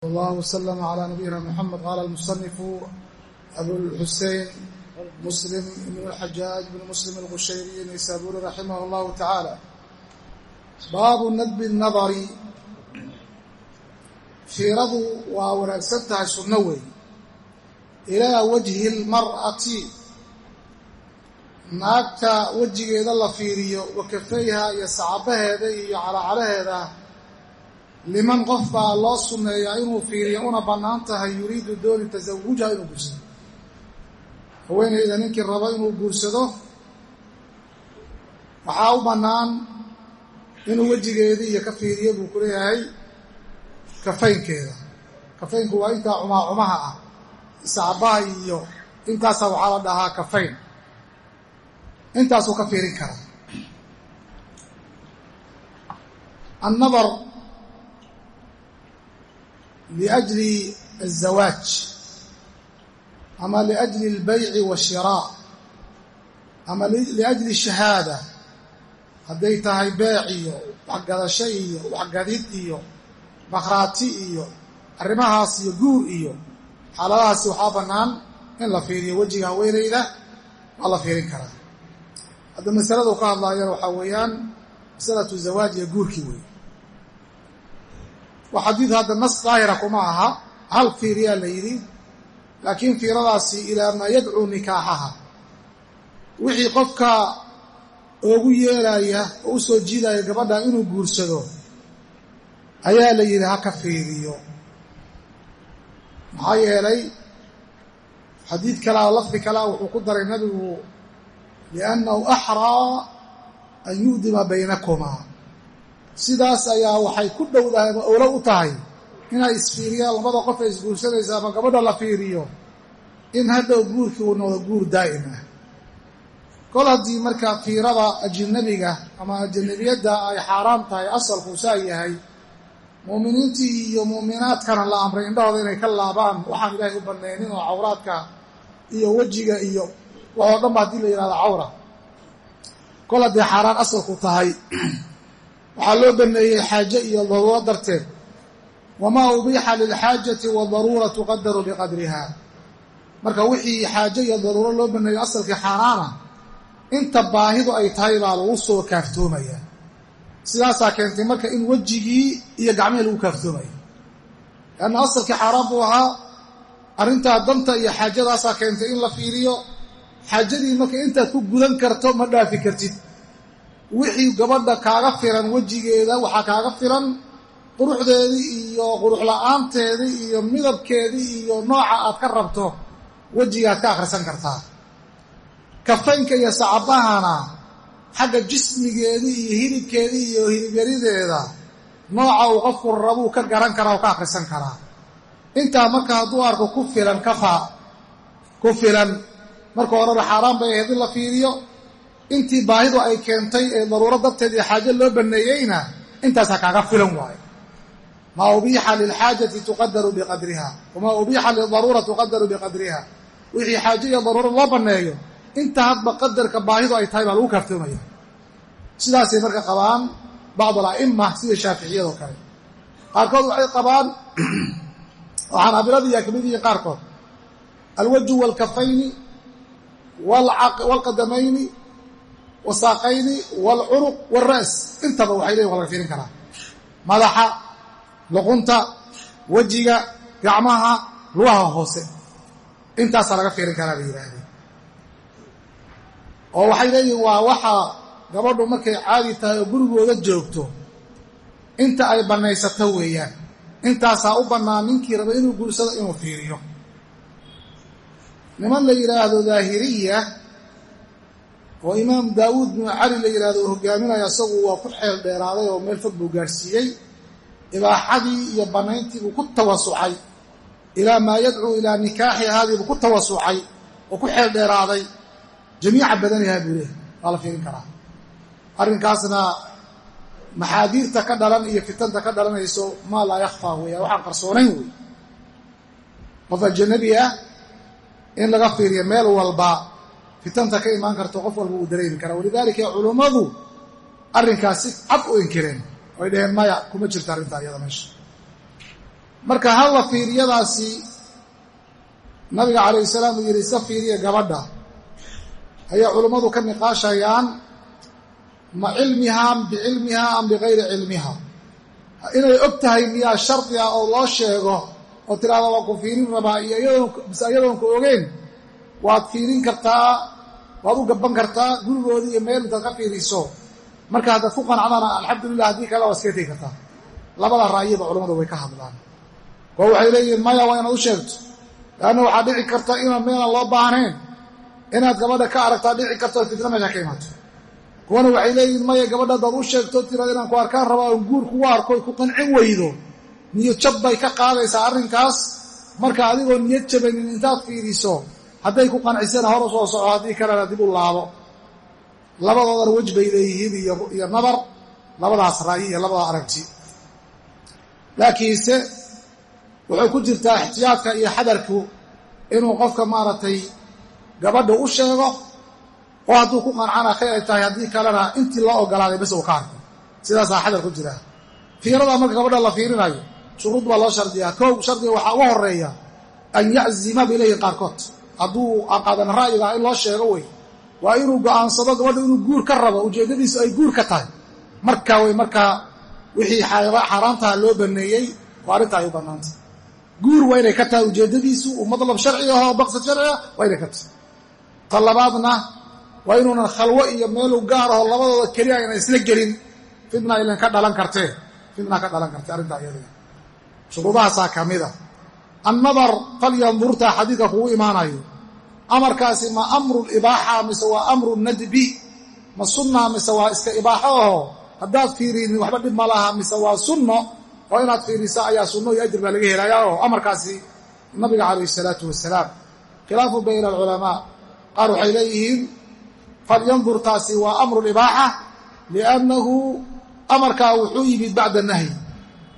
sal allah wslm cla nabiyina mxamed qaala almusanifu abulxusein muslim ibn xajaaj bn muslim alqushayriy naysaburi raximah اllahu tacaala baabu nadbi nadari fiiradu waa wanaagsan tahay sunno weey ilaa wajhi اlmar'ati naagta wejigeeda la fiiriyo wa kafayha iyo sacabaheeda iyo calacalaheeda liman qof baa loo sunneeyaa inuu fiiriyo una bannaan tahay yuriidu dooni tasawujaha inuu guursado. Haweenayda ninkii rabo inuu guursado waxaa u bannaan inuu wejigeedii iyo ka fiiriyo buu ku leeyahay kafaynkeeda kafaynku waa intaa cumaa cumaha ah. Sacbaha iyo intaasaa waxaa la dhahaa kafayn intaasuu ka fiirin karaa annadar لأجل azawaaj ama لأجل albayci waashiraa ama لأجل shahaada hadday tahay beec iyo waxgadasho iyo waxgadid iyo bakhraati iyo arrimahaas iyo guur iyo xaaladahaasi waxaa bannaan in la fiiriyo wejiga haweenayda waa la fiirin karaa hadda masaladu ka hadlaayana waxaa weeyaan masalatu zawaajiga guurkii weeye waa xadiid hadda nas daahira kuma aha. Hal fiiriyaa la yidhi laakiin fiiradaasi ilaa maa yadcuu nikaaxaha. Wixii qofka oogu yeelaya oo u soo jiidaya gabadha inuu guursado ayaa la yidhi ha ka fiiriyo. Maxaa yeelay xadiid kalea lafdi kalea wuxuu ku daray nabigu liannahu axraa an yu'dima baynakumaa sidaas ayaa waxay ku dhowdahay ama owlo u tahay inay isfiiriyaan labada qof ay isguursanaysa ama gabadha la fiiriyo in hadhow guurkii uu noqdo guur daa'im ah. Kol haddii marka fiirada ajinabiga ama ajanabiyadda ay xaaraam tahay asalku saa yahay mu'miniintii iyo mu'minaadkana la amray indhahooda inay ka laabaan waxaan ilaahay u banaynin oo cawraadka iyo wejiga iyo waxoo dhan ba haddii la yidhahdo cawra. Kol haddii xaaraan asalku tahay waxaa loo baneeyey xaaje iyo daruuro darteed. Wamaa ubiixa lilxaajati wadaruura tuqadaru biqadriha marka wixii xaaje iyo daruuro loo baneeyo asalkii xaaraana inta baahidu ay tahay baa lagu soo kaaftoomaya sidaasaa keentay marka in wejigii iyo gacmihii lagu kaaftoomaya leanna asalkii xaaraan buu ahaa arrintaa danta iyo xaajadaasaa keentay in la fiiriyo. Xaajadii marka intaad ku gudan karto ma dhaafi kartid wixii gabadha kaaga firan wejigeeda waxaa kaaga firan quruxdeedii iyo qurux la'aanteedii iyo midabkeedii iyo nooca aad ka rabto wejigaad ka akhrisan kartaa. Kafaynka iyo sacabahana xagga jismigeedii iyo hilibkeedii iyo hilibyarideeda nooca uu qofku rabuu ka garan karaa oo ka akhrisan karaa. Intaa marka hadduu arko ku filan kafaa ku filan marka horeba xaaraan bay ahayd in la fiiriyo intii baahidu ay keentay ee daruuro darteed iyo xaaje loo baneeyeyna intaasaa kaaga filan waayo. Maa ubiixa lilxaajati tuqadaru biqadriha wamaa ubiixa lidaruura tuqadaru biqadriha. Wixii xaaje iyo daruuro loo banneeyo inta hadba qadarka baahidu ay tahay baa lagu kaaftoomaya sidaasay marka qabaan bacd ala'ima sida shaaficiyadoo kale. Qaarkood waxay qabaan oo xanaabiladii yaa ka mid yihiin qaarkood. Alwaju waalkafayni waalqadamayni wasaaqayni waalcunuq waalra's intaba waxay leeyihiin waa laga fiirin karaa. Madaxa luqunta wejiga gacmaha lugaha hoose. Intaasaa laga fiirin karaa bay yidhaahdeen oo waxay leeyihiin waa waxa gabadhu markay caadi tahay oo gurigooda joogto inta ay bannaysato weeyaan. Intaasaa u bannaan ninkii raba inuu guursado inuu fiiriyo. Niman la yidhaahdo daahiriya oo imaam daawuud binu cali la yidhahdo hogaaminaya isagu waa ku xeel dheeraaday oo meel fog buu gaarhsiiyey ibaaxadii iyo bannayntii buu ku tawasucay. Ilaa maa yadcuu ilaa nikaaxi ahaadii buu ku tawasucay oo ku xeel dheeraaday. Jamiica badanihaa buu leehay waa la fiirin karaa. Arrinkaasna maxaadiirta ka dhalan iyo fitanta ka dhalanayso maa laa yakhfaa weeya waxaan qarsoonayn wey qof ajanabi ah in laga fiiriyo meel walba fitanta ka imaan karto qof walba uu dareemi karaa walidaalika culummadu arrinkaas si cad u inkireen. Oy dhaheen maya kuma jirto arrintaa iyada meesha. Marka halla fiiriyadaasi nabiga calayhi salaam uu yidhi iska fiiriya gabadha. Ayay culummadu ka niqaashayaan ma cilmihaa bicilmihaa am bigayri cilmiha. Inay og tahay miyaa shardi ah oo loo sheego oo tiraada waa ku fiirin rabaa iyo iyadoomise iyadoonka ogeyn waad fiirin kartaa waad u gaban kartaa gurigoodii iyo meel intaad ka fiiriso. Marka haddaad ku qanacdana alxamdulilah haddii kale waa iska tegi kartaa. Labada ra'yada culammadu way ka hadlaan. Kuwa waxay leeyihiin maya waa inaad u sheegto. Leanna waxaa dhici karta inaan meelaan loo baahnayn. Inaad gabadha ka aragtaa dhici karto fitna meesha ka imaato. Kuwana waxay leeyihiin maya gabadha haddaad u sheegto tiraad inaan ku arkaan rabaa on guur kugu arko ku qancin weydo. Niyad jab bay ka qaadaysaa arrinkaas. Marka adigoo niyad jabaynin intaad fiiriso hadday ku qancisana hor u soo soco haddii kalena dib u laabo. Labadoodana wej bay leeyihiin iyo nadar labadaas ra'yi iyo labada aragti. Laakiinse wuxuu ku jirtaa ixtiyaadka iyo xadarku inuu qofka maaragtay gabadha u sheego oo hadduu ku qancana khayr ay tahay haddii kalena intii loo ogolaaday bas uu ka arko. Sidaasaa xadar ku jira. Fiiradaa marka gabadha la fiirinayo shuruud baa loo shardiyaa. Kow shardiga waxaa uga horreeya an yaczima leeyihiin qaarkood hadduu aqaadan ra'yiga in loo sheego wey. Waa inuu go'aansado gabadha inuu guur ka rabo ujeeddadiisu ay guur ka tahay. Markaa wey markaa wixii xaaraantaha loo baneeyey oo arrinta ay u guur waa inay ka tahay ujeeddadiisu uu madlab sharci ahoo maqsad sharciga waa inay ka tahay. Ta labaadna waa inuunan khalwo iyo meelu gaar aho labadooda keliya ayna isla gelin. Fidna ilan ka dhalan kartee. Fidna ka dhalan kartee arrintaa iyadiga shuruudahaasaa ka mid a annadar falyandurtaa xadiidka kugu imaanayo. Amarkaasi ma amru libaaxa mise waa amru nadbi? Ma sunna mise waa iska ibaaxo aho haddaad fiirinin waxba dhib ma laha mise waa sunno? Oo inaad fiiriso ayaa sunno iyo ajir baa laga helaya oo amarkaasi nabiga calayhi salaatu wasalaam khilaafu bayna alculamaa. Qaar waxay leeyihiin falyandur taasi waa amru libaaxa liannahu amarkaa wuxuu yimid bacda nahyi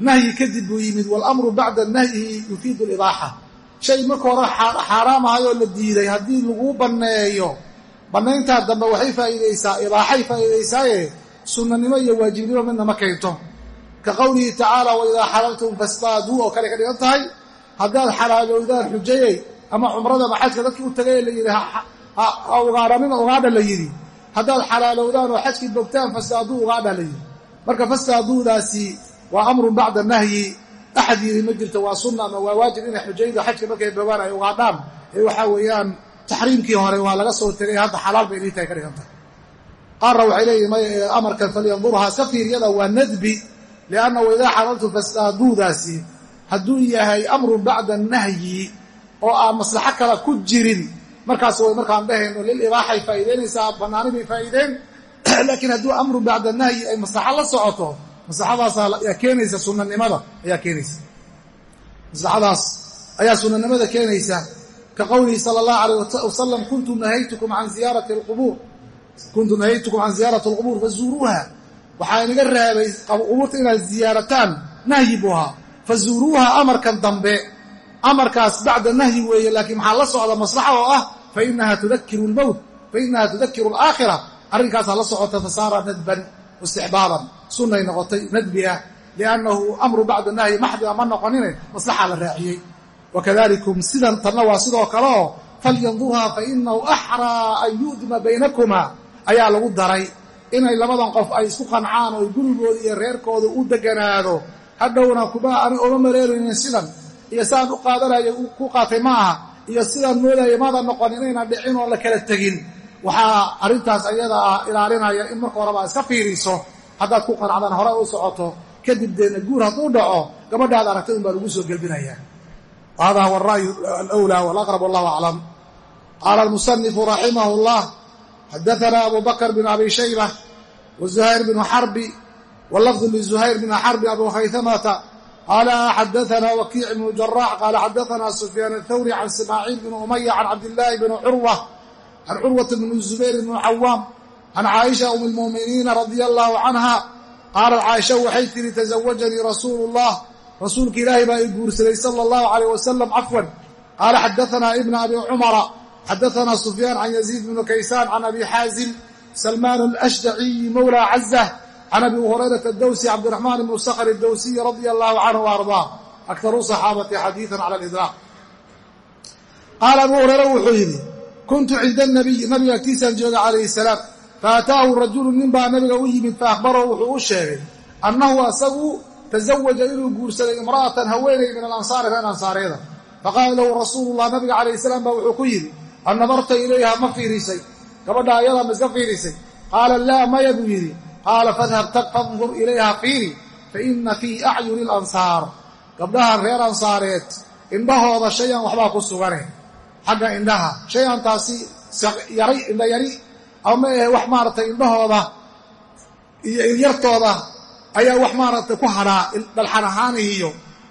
nahyi kadib buu yimid waalamru bacda nahyi yufiidu libaaxa shay marka hore xaaraamahayoo la diiday haddii laguu banneeyo bannayntaa dambe waxay faa'iidaysaa ibaaxay faa'iidaysaaye sunnanimo iyo waajibnimo midna ma keento ka qowlihi tacaala waidaa xalaltum fastaaduu oo kale ka dhigan tahay haddaad xalaalowdaan xujayey ama cumrada ama xajka dadkii u tagay la yidhi ha ugaadhanina ugaadha la yidhi haddaad xalaalowdaan oo xajkii bogtaan fastaaduu ugaadha la yidhi marka fastaaduudaasi waa amrun bacda nahyi. Axad yidhi ma jirto waa sunna ama waa waajib inay xujayda xajka markay bogaan ay ugaadhaan ee waxaa weeyaan taxriimkii hore waa laga soo tegay hadda xalaal bay inay tahay ka dhigan tahay qaarna waxay leeyihiin amarkan falyandurhaa iska fiiryada waa nadbi liannahu idaa xalaltu fastaaduudaasi hadduu yahay amrun bacda nahyi oo aan maslaxo kale ku jirin markaas way markaan dhahayno lilibaaxay faa'iideynaysaa bannaani bay faa'iideen. Laakiin hadduu amrun bacda nahyi ay maslaxo la socoto maslaxadaasa ayaa keenaysa sunanimada ayaa keenaysa. Maslaxadaas ayaa sunanimada keenaysa ka qowlihi sala allahu alayh wasalam kuntu nahaytukum can ziyaarati alqubuur. Kuntu nahaytukum can ziyaarati alqubuur fazuuruuha waxaa inaga reebay qubuurta inaad ziyaarataan nahyi buu ahaa. Fazuuruuha amarkan dambe amarkaas bacda nahyi weeye laakiin maxaa la socda maslaxa oo ah? Fainaha tudakiru lmowt fainaha tudakiru alaakhira. Arrinkaasaa la socota fasaara nadban istixbaaban sunnay noqotay nadbi ah liannahu amru bacda nahyi maxdiga ma noqonine maslaxaa la raaciyey. Wakadalikum sidan tanna waa sidoo kale oo falyandurhaa fainahu axraa an yu'dima baynakuma ayaa lagu daray. Inay labadan qof ay isku qancaan oo gurigooda iyo reerkooda u deganaado hadhowna kuma ani oma mareeraynin sidan. Iyo sidaan u qaadanaya ku qaatay ma aha iyo sidaan moodaya maada noqon inayna dhicin oo la kala tegin. Waxaa arrintaas ayada ah ilaalinaya in marka horeba iska fiiriso haddaad ku qanacdaan hore u socoto kadib deedna guur hadduu dhaco gabadhaad aragtay unbaa lagu soo gelbinayaa hada huwa ara'yu alwlaa walaqrab wallahu aclam. Qaala almusanifu raximah اllah xadaana abu bakr bn abi shayba wzuhayr bn xarbi wlafdu lizuhayr bn xarbi abu khaytamata qaala xadaana wakiic bnu jaraax qaala xadaana sufyaan athawri can smaaciil bn umaya can cabdillahi bn curwa can curwata bn zubayr bn cawaam can caaisha um اlmuuminiina radia allahu canha qaalat caaisha waxay tihi tasawajanii rasuulu اllah rasuulka ilaahay baa i guursaday sala allahu alayh wasalam cafwan qaala xadaanaa ibna abi cumara xadaanaa sufyaan can yaziid bni kaysaan can abi xaazim salmaan alashjaciyi mawla cazah can abi hurayrata dawsi cabdiraxmaan ibnu sakhr dawsiyi radia allahu canhu ardaa aktaru saxaabati xadiidan cala alidraaq qaala abuu hureyre wuxuu yidhi kuntu cinda anabiy nabiga agtiisaan jooga calayhi salaam faataahu rajulu nin baa nabiga u yimid faahbarahu wuxuu u sheegay annahu asagu tazawaja inuu guursaday imra'atan haweenay min alansaari reer ansaareeda faqaala lahu rasuulullah nabiga calayhi salaam baa wuxuu ku yidhi an nadarta ilayha ma fiirisay gabadha ayadaa ma iska fiirisay qaala laa maya buu yidhi qaala fadhab fandur ilayha fiiri fa ina fii acyuni alansaar gabdhahan reer ansaareed indhahooda shayan waxbaa ku sugane xagga indhaha shayan taasi yari indha yari ama ma ahe wax maaragtay indhahooda iyo ilyartooda ayaa wax maaragtay ku hadhaa dhalxan ahaanihiyo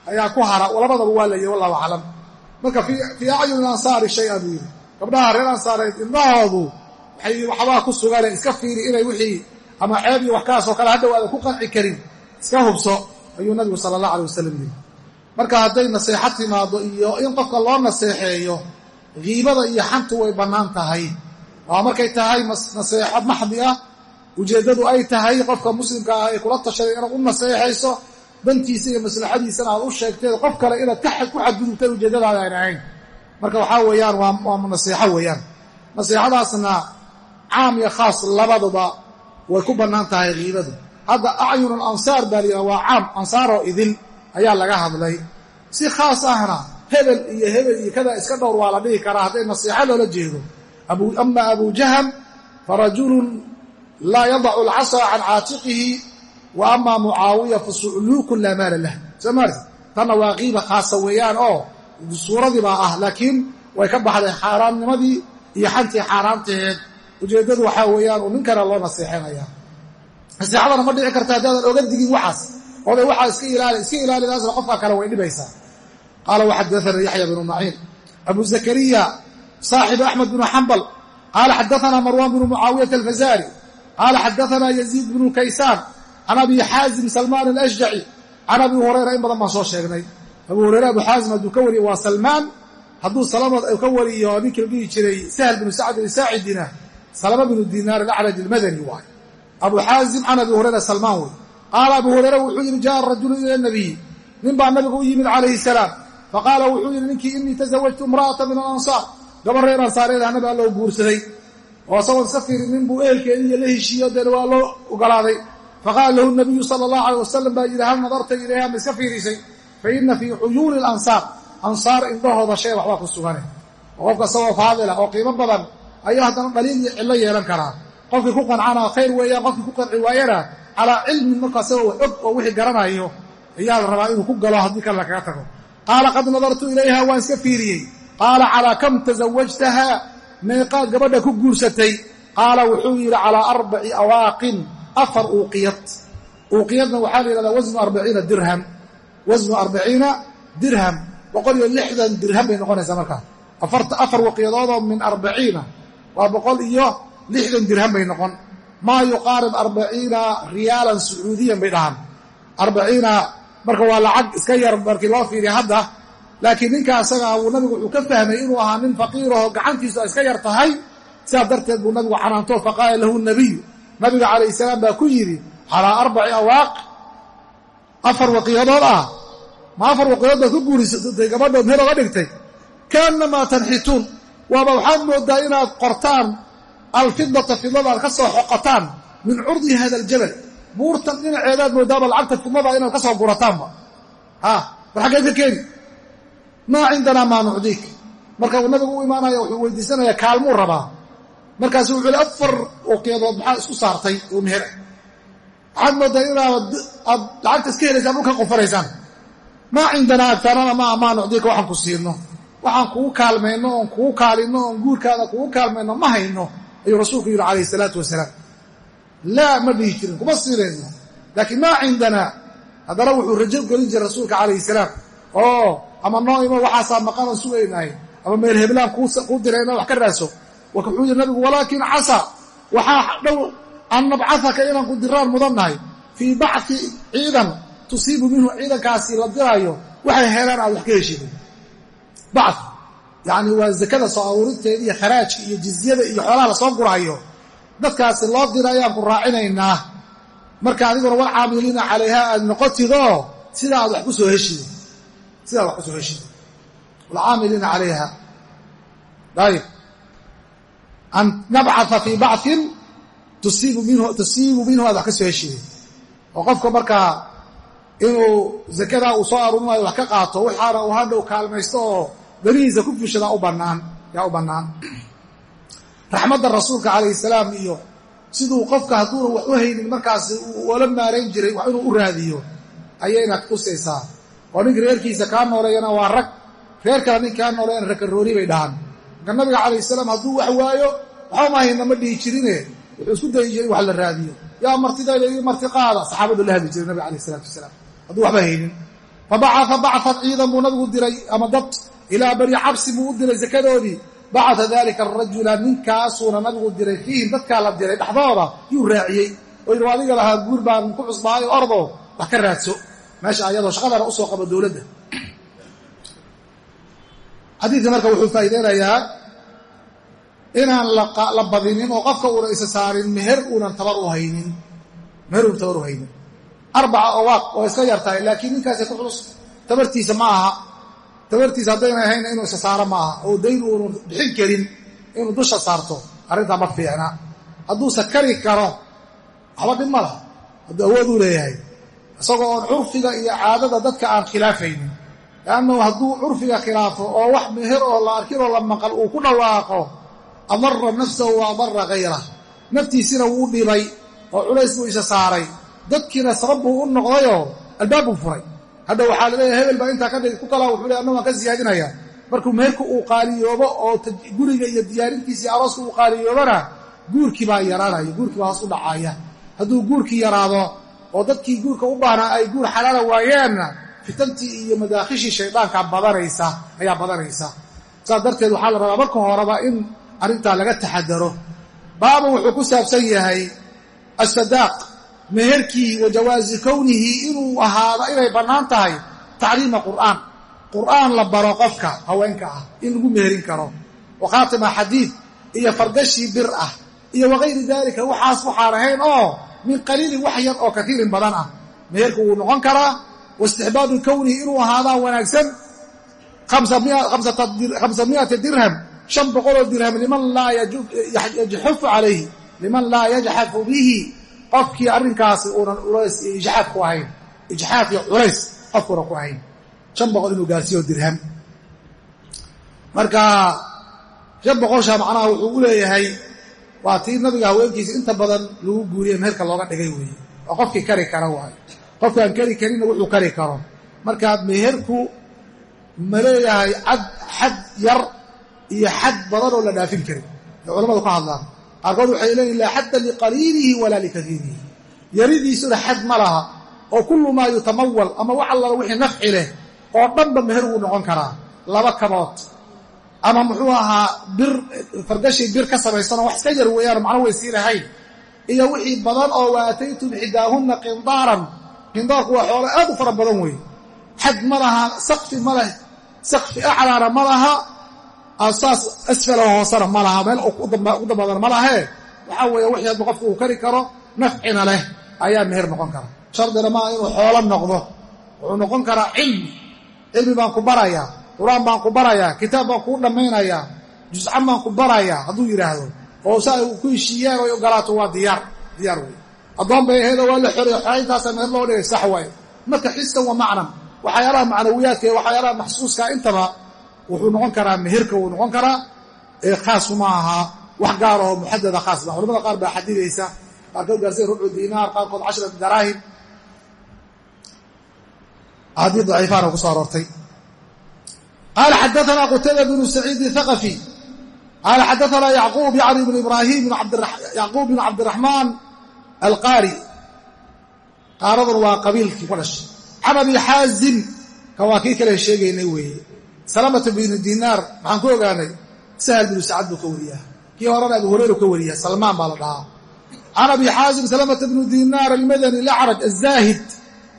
ayaa ku hadha labadaba waa layihi wallahu aclam. Marka fii acyuni ansaari shay-a buu yidhi. Gabdhaha reer ansaareed indhahoodu waxay waxbaa ku sugane iska fiiri inay wixii ama ceeb iyo wax kaasoo kale hadhow aadan ku qanci karin. Iska hubso ayuu nabigu sala allah alay wasalam yidhi. Marka hadday naseexo timaado iyo in qofka loo naseexeeyo kiibada iyo xantu way bannaan tahay markay tahay naseexo maxdi ah. Ujeeddadu ay tahay qofka muslimka ah ee kula tashaday inaad u naseexayso dantiisa iyo maslaxadiisana aad u sheegteed qof kale inaad ku xadgudubteen ujeeddadaada aan ahayn. Marka waxaa weeyaan waa naseexo weeyaan. Naseexadaasna caam iyo khaas labaduba way ku bannaan tahay kiibadu hadda acyun alansaar baa layidhaha waa caam ansaaroo idil ayaa laga hadlay. Si khaas ahna hebel iyo hebel iyo kada iska dhowr waa la dhihi karaa hadday nasiixo loola jeedo ama abu jaham farajulun laa yadacu alcasaa can caatiqihi wa ama mucaawiya fa sucluukun laa maala lah. Soo maarti tanna waa qiiba khaasa weeyaan oo suuradii baa ah laakiin way ka baxday xaaraamnimadii iyo xantii xaaraamtaheed ujeeddadu waxaa weeyaan uu ninkana loo naseexanaya naseexadana ma dhici karta haddaadan oga digin waxaas oday waxaa iska ilaali iska ilaalidaasna qofka kale way dhibaysaa. Qaala waxadaana yaxya bnu maciin abu zakariya saaxibu axmed bnu xambal qaala xadaana marwan bnu mucaawiyata alfazari qaala xadaana yaziid bnu kaysaan can abi xaazim salmaan alashjaci can abi hurayra in badan baan soo sheegnay abu hurayre abu xaazim hadduu ka wariyo waa salmaan hadduu salamad ka wariyo ninkii la dhihi jiray sahl bnu sacd saacidina salama bnu dinaar alacraj almadani waay abu xaazim can abi hurayra salmaan wey qaala abu hurayra wuxuu yidhi jaءa rajulu ila nabiyi nin baa nabiga u yimid calayhi salaam faqaala wuxuu yidhi ninkii inii tasawajtu imra'ata min alansaar gabar reer ansaareed ah nabi allou guursaday. Oo isagoon iska fiirin nin buu ehelkeedii iyo la heshiiyo deena waa loo ogolaaday faqaala lahu nabiyu sala allahu alay wasalam baa yidhi hal nadarta ilayha ma iska fiirisay? Fa ina fii cuyuuni alansaar. Ansaar indhahooda shay waxbaa ku sugane. Oo qofka isagoo faadila oo qiimo badan ayuu haddana dhaliil iyo cillo yeelan karaa qofkii ku qancana khayr weeyaan qofkii ku qanci waayana calaa cilmin markaa isagoo og oo wixii garanayo ayaa la rabaa inuu ku galo haddii kale lakaga tago. Qaala qad nadartu ilayha waan iska fiiriyey qaala calaa kam tasawajtaha meeqaad gabadha ku guursatay. Qaala wuxuu yidhi calaa arbaci awaaqin afar uuqiyad. Uuqiyadna waxaa la yidhahdaa wasnu arbaciina dirham. Wasnu arbaciina dirham. Boqol iyo lixdan dirham bay noqonaysaa markaa. Afar waqiyadoodoo min arbaciina. Waa boqol iyo lixdan dirham bay noqon. Maa yuqaarib arbaciina riyaalan sacuudiyan bay dhahaan. Arbaciina marka waa lacag iska yar markii loo fiiriya hadda laakiin ninka asaga uu nabigu wuxuu ka fahmay inuu ahaa nin faqiiraho gacantiisu iska yar tahay sidaas darteed buu nabigu canaanto faqaala lahu nabiyu nabiga calayh salaam baa ku yidhi calaa arbaci awaaq? Afar waqiyadood ah? Ma afar waqiyadood baad ku guurisatay gabadhood meel oga dhigtay? Kaanamaa tanxituun. Waaba waxaad moodaa inaad qortaan alfidata fidada aad ka soo xoqotaan min curdi hada aljabal. Buurtan dhinaceedaad moodaaba lacagta fidlada inaad ka soo gurataanba. War xaggeed ka keeni maa cindanaa maa nucdiik marka uu nabigu u imaanaya wuxuu weydiisanaya kaalmuu rabaa. Markaasu wuxuu afar waqiyadood maxaa isku saartay? Oo meher waxaad moodaa lacagta iska helaysaan dhulka qofanaysaan maa cindanaa agtaarana maa maa nucdiika waxaan ku siino waxaan kugu kaalmayno oon kugu kaalino oon guurkaada kugu kaalmayno ma hayno ayuu rasuulku yidhi calayhi isalaatu wasalaam. Laa ma dhihi jirin kuma siinayno laakiin maa cindanaa haddana wuxuu rajo gelin jiray rasuulka calayhi salaam. Oo ama noo imo waxaasaa maqanoo sugaynahay ama meel heblaan kuu diray inaad wax ka raaso wuxuu yidhi nabigu walaakin casa. Waxaa dhow an nabcahaka inaan ku diraan mudannahay fii bacdi ciidan tusiibu minhu ciidankaasi la diraayo. Waxay helaan aad wax ka heshidin bacd yacni waa zakada soo iyo kharaajka iyo jizyada iyo xoolaha la soo guraayo. Dadkaasi loo dira ayaan ku raacinaynaa. Marka adiguna wal caamiliina calayha aad noqotidoo sidaa aad wax ku soo heshidin sidaa wax ku soo heshid waalcaamiliina calayha. Ayb an nabcaa fii bacin tusiibu minhu aad wax ka soo heshide oo qofka markaa inuu zakadaa uu soo aruurinayo wax ka qaato waxaana uu hadhow kaalmaysto oo danihiisa ku bannaan. Yaa u bannaan. Raxmadda rasuulka calayhi salaam iyo siduu qofka hadduuna wax u haynin markaasi oola maarayn jiray wax inuu u raadiyo ayayna tusaysaa oo ninka reerkiisa kaa nooleeyana waa rag. Reer kale nin nooleeyana rakaroori bay dhahaan. Marka nabiga calayhi salaam hadduu wax waayo waxba mahayna ma dhihi jirine. Wuxuu isku dayi jiray wax la raadiyo. Yaa martidayda ii marti qaada. Saxaabadu la hadli jiray nabiga alayh isalaatu wasalaam. Hadduu waxba haynin. Fabacaa bacatan ciidan buu nabigu diray ama dad ilaa bani cabsi buu u diray zakadoodii bacata dalika arajula ninkaasuuna nabigu diray fiihim dadkaa la diray dhexdooda yuu raaciyey. Oo yidhi adiga lahaa guur baan ku cusbaayo ordo wax ka raadso meesha ayadoo shaqadana u soo qabo dowladda. Xadiidka marka wuxuu faa'iideynayaa inaan la badinin oo qofka uuna isa saarin meher uunan tabar u haynin. Meher uunan tabar u haynin. Arbaca owaaq oo iska yartahay laakiin ninkaasi ku culus tabartiisa ma aha. Tabartiisa haddayna ahayn inuu isa saaro ma aha. Oo dayn uunu bixin karin inuu dusha saarto. Arrintaa ma fiicna. Hadduuse kari karo waxba dhib ma laha. Hadduu awood uu leeyahay isagoo oon curfiga iyo caadada dadka aan khilaafaynin leannahu hadduu curfiga khilaafo oo wax meher oo la arkin oo la maqal uu ku dhawaaqo adara nafsahu wa adara hayrah naftiisina wuu dhibay oo culays buu isa saaray. Dadkiina sabab buu u noqdayoo albaab buu furay. Hadda waxaa la leeyahay hebel baa intaa kadhig ku kalaa wuxuu le anna waan ka siyaadinaya. Markuu meherka uu qaaliyoobo oo guriga iyo diyaarintiisii arooska uu qaaliyoobana guurkii baa yaraanaya guurkii baa hoos u dhacaaya hadduu guurkii yaraado oo dadkii guurka u baahnaa ay guur xalaala waayeenna fitantii iyo madaakhishii shaydaanka badanaysa ayaa badanaysa. Saas darteed waxaa la rabaa marka horeba in arrintaa laga taxadaro baaba wuxuu ku saabsan yahay asadaaq meherkii wa jawaazi kownihi inuu ahaado inay bannaan tahay tacliima qur'aan. Qur'aan la baro qofka haweenka ah in lagu meherin karo. Wa khaatima xadiid iyo fargashii bir ah iyo wakayri daalika waxaas waxaan ahayn oo min qaliilin wax yar oo kaiirin badan ah. Meherku wuu noqon karaa waistixbaabu kownihi inuu ahaadaa wanaagsan hamsa miati dirham shan boqoloo dirham liman laa yajxafu calayhi liman laa yajxafu bihi qofkii arrinkaasi uunan ulays ijxaaf ku ahayn ijxaaf iyo culays qofkuuna ku ahayn shan boqol inuu gaarsiiyo dirham. Marka shan boqolsha macnaha wuxuu u leeyahay waa tii nabiga haweenkiisa inta badan lagu guuriye meherka looga dhigay weeye. Oo qofkii kari kara waayo qofkaan kari karinna wuxuu kari karo. Marka meherku ma leeyahay cad xad yar iyo xad badan oo la dhaafin karin. Ee culamadu ka hadlaan. Qaarkood waxay leeyihiin laa xadda liqaliilihi walaa likaiirihi yaridiisuna xad ma laha oo kullu maa yutamawal ama wax allala wixii nafci leh oo dhanba meher wuu noqon karaa. Laba kabood ama muxuu ahaa bir fargashii bir ka samaysanoo wax iska yar weeyaano macno way sii lahayn iyo wixii badan oo waataytum xidaahunna qindaaran qindaarku waa xoolo aad u fara badan weeye. Xad ma laha sakfi ma leh sakfi aclaana ma laha saas asfala hoosena ma laha meel ugu dambaadana ma lahee waxaa weeye wixii hadba qofku uu kari karo nafcina leh ayaa meher noqon kara. Shardina maaha inuu xoolo noqdo wuxuu noqon karaa cilmi. Cilmi baan ku barayaa qur'aan baan ku barayaa kitaab baan kuu dhammaynayaa juscan baan ku barayaa hadduu yidhaahdo oo sa ay ku heshiiyaan oy ogolaato waa diyaar diyaar wey addoon bay aheedoo waa la xoreey xorayntaasa meher loo dhigay sax waaye marka xisan wa macnan waxyaalaha macnawiyaadka iyo waxyaalaha maxsuuska intaba wuxuu noqon karaa meherka wuu noqon karaa ee khaasu ma aha wax gaar oo muxadada khaas ba culamada qaar baa xadidaysa qaarkood gaarsiya rubcu diinaar qaarkood cashrata daraahim axaadiid daciifaana ku soo aroortay qaala xadaana qutayba bnu saciid thaqafi qaala xadaana yacquub yani bn ibrahim yacquub bn cabdiraxmaan alqaari qaaradan waa qabiilkii ku dhashay can abi xaazim ka waa kii kale sheegaynay weeye salamata bnu dinaar maxaan ku ogaanay sahal binu sacad buu ka wariyaa kii horena abu hurayra ka wariya salmaan baa la dhahaa can abi xaazim salamata bnu dinaar almadani lacraj azaahid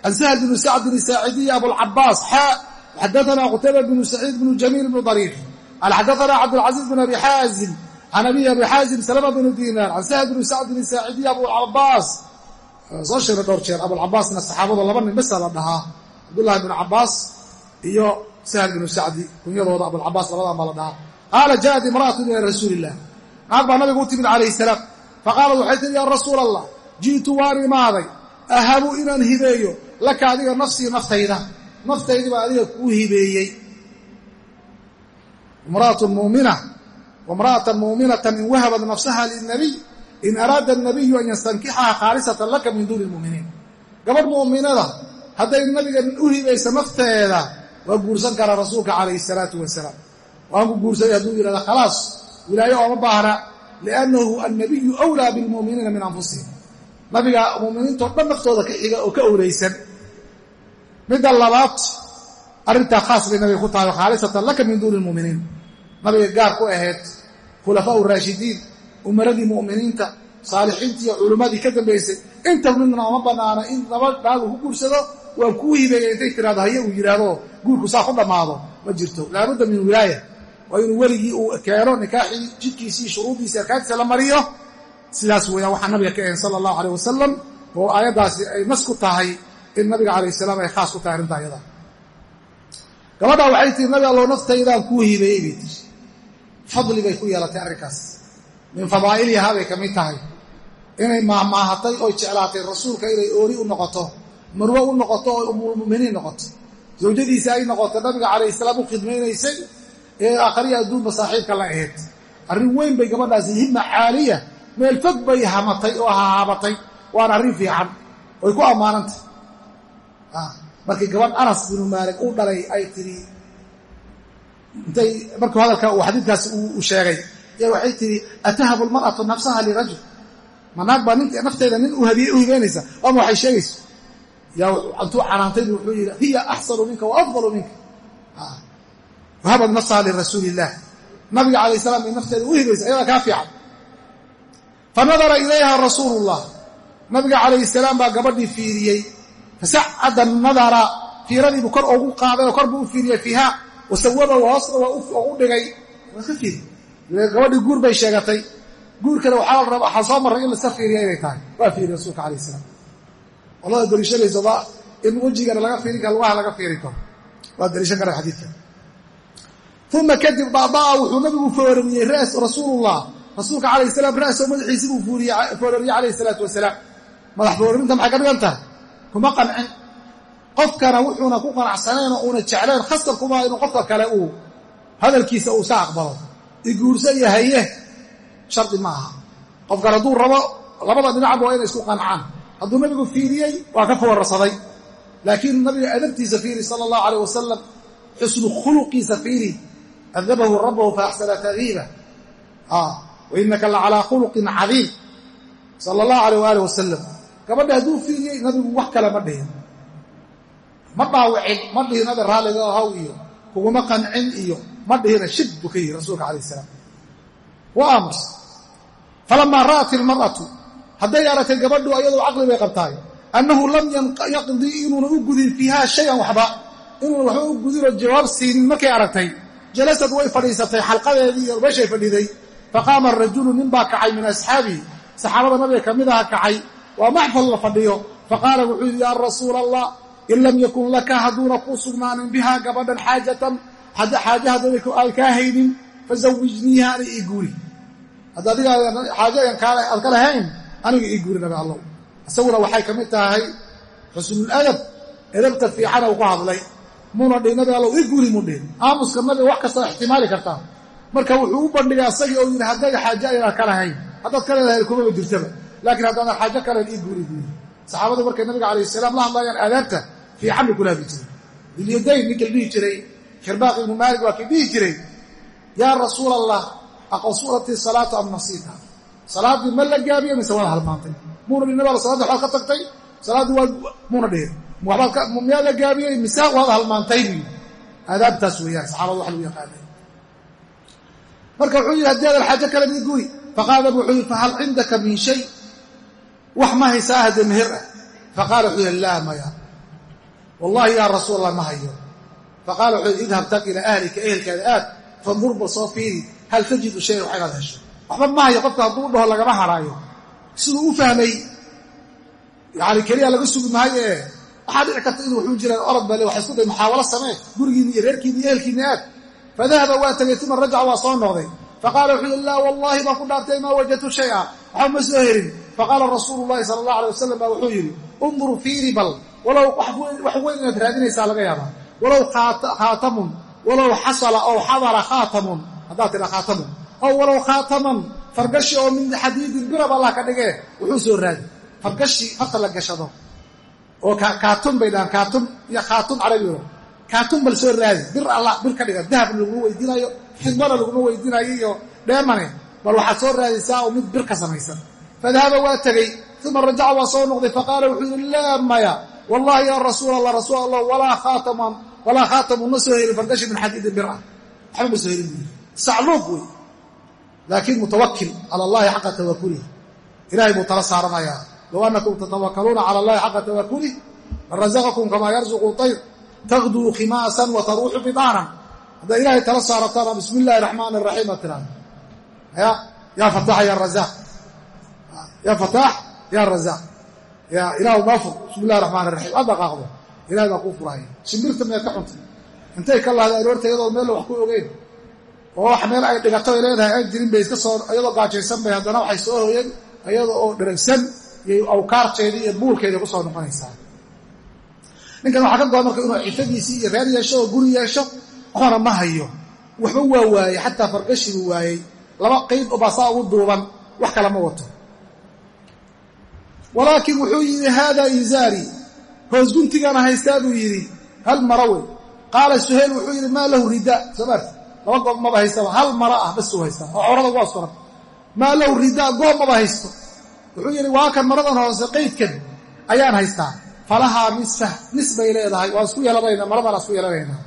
can sahl bnu sacd bn saacidiy abulcabaas xaa xadaana qutayba bnu saciid bnu jamiil bnu dariif qaal xadaana cabdilcaziiz bn abi xaazim can abi abi xaazim salama bnu dinaar can sahl bnu sacd bn saacidiy abulcabaas soo sheegna dhowr jeer abulcabaasna saxaabada laba nin basa la dhahaa cabdullahi bnu cabaas iyo sahal binu sacdi kunyadooda abulcabaas labadan baa la dhahaa qaala ja'at imra'atun ila rasuuli illah naag baa nabigu u timid calayhi salaam faqaalat waxay tihi yaa rasuula allah ji'tu waan imaaday ahabu inaan hibeeyo laka adiga nafsii naftayda naftaydii baa adiga kuu hibeeyey. Wamra'atan muuminatan in wahabat nafsaha lilnabiy in araada annabiyu an yastankixaha khaalisatan laka min duuni lmu'miniin. Gabadh mu'minada hadday nabiga u hibayso nafteeda waa guursan karaa rasuulka calayhi salaatu wasalaam waan ku guursaday hadduu yidhahda khalaas wilaayo ooma baahna liannahu annabiyu wlaa bilmu'miniina min anfusihim. Nabiga mu'miniintao dhan naftooda ka xiga oo ka owlaysan midda labaad arrintaa khaas bay nabiga ku tahay khaalisatan laka min duuni lmu'miniin. Nabiga gaar ku ahayd khulafaau raashidiin umaradii mu'miniinta saalixiintii iyo culimmadii ka dambaysay inta midna oma bannaana in laba naagu ku guursado waan kuu hibeeya intay tiraado haye uu yidhaahdo guurku saa ku dhammaado. Ma jirto. Laabudda min wilaaya. Waa inuu weligii uu keeno nikaaxii jidkiisii shuruuddiisii arkaantiisa la mariyo. Sidaas weeyaan waxaa nabiga ka ahayn sala allahu aleyh wasalam oo aayaddaasi ay nas ku tahay in nabiga calayh salaam ay khaas ku tahay arrinta ayada. Gabadhaa waxay tihi nabi allow naftaydaan kuu hibeeyey bay tiri fadli bay ku yeelatay arrinkaas. Min fadaa'ilihaa bay ka mid tahay. Inay maahmaahatay oy jeclaatay rasuulka inay oori u noqoto marwo u noqoto oo umulmuminiin noqoto. Zawjadiisa ay noqoto nabiga calayhi salaam u khidmaynaysay ee aakhariya adduunba saaxiibka la ahayd. Arrin weyn bay gabadhaasi himma caaliya meel fog bay hamatay oo hahaabatay waana arrin fiican. Oy ku ammaanantay markii gabadh anas binu maalig uu dhalay ay tidhi intay markuu hadalka uu xadiidkaasi uu sheegay ayaa waxay tidhi atahabu lmar'atu nafsaha lirajul? Ma naag baa nafteeda nin u hibeynaysa ama waxay sheegayso. Yaa intuu canaantaybu wuxuu yidhi hiya axsanu minka wa afdalu minka. Wahabad nafsaha lirasuuli illah nabiga calayh salam bay nafteeda u hibaysa ayadaa kaa fiican. Fa ilayha rasuulu llah nabiga calayhi salaam baa gabadhii fiiriyey fasacada nadara fiiradiibuu kor ugu qaaday oo kor buu u fiiriyey fiiha wasawaba hoosna waa u dhigay ka fiiri gabadhii guur bay sheegatay guurkana waxaa soo marray in laiska fiiriya inay tahay waa fiiri rasuulka calayh salaam olada daliishanaysaba in wejigana laga fiirin karo lugaha laga fiirin karo waa daliishan kara xadiidka uma kadib dadaa wuxuu nabigu foorariyey ras rasuulullah rasuulka calayh salaam ra'so madaxiisi buu foorariyey calayhi salaatu wasalaam madax foorrinta maxay ka dhigan kuma qancin. Qofkana wuxuuna ku qanacsanayn oo uuna jeclayn khasab kuma inuu qofka kale uu hadalkiisa uu sa aqbalo iguursa iyo haye shardi ma aha. Qofkan hadduu rabo labada dhinacba waa inay isku qancaan. Hadduu nabigu fiiriyey waa ka foorarsaday laakiin nabiga adabtiisa fiiri sala allahu alayh wasalam xusnu khuluqiisa fiiri adabahu rabbahu fa axsana tadiiba wa inaka la calaa khuluqin cadiim. Sala allahu alayh waalih wasalam gabadha hadduu fiiriyey nabigu wax kale ma dhihin. Ma dhaawicin ma dhihin ada raalliga haw iyo kuguma qancin iyo ma dhihina shid buu ka yihi rasuulka calayh salaam. Wa amr. Falamaa ra'at ilmar'atu hadday aragtay gabadhu ayadoo caqli bay qabtaay annahu lam yaqdi inuuna u gudin fiiha shayan waxba. Inuuna waxba u gudinoo jawaab siinin markay aragtay. Jalasad way fadhiisatay xalqadeedii iyo meeshay fadhiday. Faqaama rajulu nin baa kacay min asxaabihi saxaabada nabiga ka mid aha kacay waa maxfal la fadhiyo. Faqaala wuxuu yidhi yaa rasuula allah in lam yakun laka hadduuna kuu sugnaanin bihaa gabadhan xaajatan xaaje haddana ay kaa haynin fazawijniiha ana ii guuri. Hadda adiga xaaje aad ka lahayn aniga ii guuri nabi allow isaguna waxay ka mid tahay xusnuladab edabta fiicana uu ku hadlay. Muna dhihin nabi allow ii guuri mu dhihin aamuska nabiga wax kasta ixtimaali kartaa. Marka wuxuu u bandhigay asagii oo yidhi haddaga xaaje ayaan ka lahayn haddaad ka leedahay kumaba jirtaba laakiin haddaadan xaajo kaleen ii guuri saxaabadu markay nabiga calayh salaam la hadlayaan aadaabta fiican bay kula hadli jiray dilyadayn ninka dhihi jiray khirbaaq ibnu maalik waa kii dhihi jiray yaa rasuula allah aqsurati salaatu am nasiita salaaddii ma la gaabiyo mise waad halmaantay? Muuna dhihin nabi saladii waxbaad ka tagtay? Salaaddii waa muuna dhihin miyaa la gaabiyey mise waad halmaantay? Buu aadaabtaas weeyaan saxaabada wax lagu yaqaanay. Marka wuxuu yidhi haddii adan xaajo kale ii guuri faqaala wuxuu yidhi fahal cindaka min shay wax ma haysaa ahde meher ah faqala wuxuu yidhi laa maya. Wallahi yaa rasuul allah ma hayo. Faqala wuxuu yidhi idhab tag ilaa ahlika ehelkaada aad fandur soo fiiri. Hal tajidu shayan wax inaad hesho. Waxba ma hayo qofka hadduu dhaho lagama haraayo. Siduu u fahmay. Yani keliya laga sugi maayo ee. Waxaa dhici karta inuu wuxuu jiraan orod bale waxa isku day muxaawalo samee gurigiinni iyo reerkiinni iyo aad. Fadahaba waa tegey uma rajaca waa soo noqday. Faqaala wuxuu yidhi laa wallaahi baan ku dhaartay maa wajadtu shaya. Waxba ma soo helin faqaala rasuulu llahi sala allah alay wasalam baa wuxuu yidhi undur fiiri bal walow wax weyn inaad raadinaysaa laga yaabaa walow khaatamun walow xasala ow xadara khaatamun haddaad tidha khaatamun ow walow khaataman fargashi oo min xadiidin birab allah ka dhigee wuxuu soo raadi fargashi farta la gashado oo kaatun bay dhahaan kaatun iyo khaatun carabigo kaatun bal soo raadi bir allah bir ka dhiga dahab laguma weydiinayo xidmana laguma weydiinayo iyo dheemane bal waxaad soo raadisaa oo mid bir ka samaysan fadahaba waa tegey uma rajaca waa soo noqday faqaala wuxuu yidhi laa maya wallahi ya rasuul allah rasuul allah walaa khaatamun ma soo helin fargashi min xadiidin bir ah waxba ma soo helin buu yidhi sacluuq wey laakiin mutawakil cala allahi xaqa tawakulih ilahay buu tala saaranayaa low annakum tatawakaluuna cala allahi xaqa tawakulih larazaqakum kamaa yarzuqu tayr tagduu khimaasan wa taruuxu bidaanan haddaa ilahay tala saarataana bismi illahi raxmaan raxiim aad tiraada ya yaa fataax ya razaaq yaa fataax ya razaaq ya ilaahu noo fur bismi illahi raxmaan raxiim aad dhaqaaqdo ilahay baa kuu furaya shimbirta meed ka cuntay. Intay ka lahday aroorta iyadoo meel wax ku ogeyn. Oo wax meel ay dhigato ay leedahay aan jirin bay iska soo iyadoo gaajaysan bay haddana waxay soo hoyeen iyada oo dheragsan iyo awkaarteedii iyo buulkeeda ku soo noqonaysaa. Ninkan waxaa ka goa marka inuu cifadiisii iyo reer yeesho oo guri yeesho waxbana ma hayo. Waxba waa waayey xataa fargashibuu waayey laba qayb baa saa ugu duuban wax kale wato walaakin wuxuu yidhi haada izaari. Hoos guntigana haystaa buu yidhi hal marawe qaala suhayl wuxuu yidhi maa lahu rida soo maarti laba goob maba haystaba hal mara ah basuu haystaa oo corada waa suran. Maa lahu ridaa. Goob maba haysto. Wuxuu yidhi waa kan maradan hoose qaydkan ayaan haystaa. Falahaa nisfa. Nis bay leedahay. Waan isku yeelanaynaa. Maradaan isku yeelanaynaa.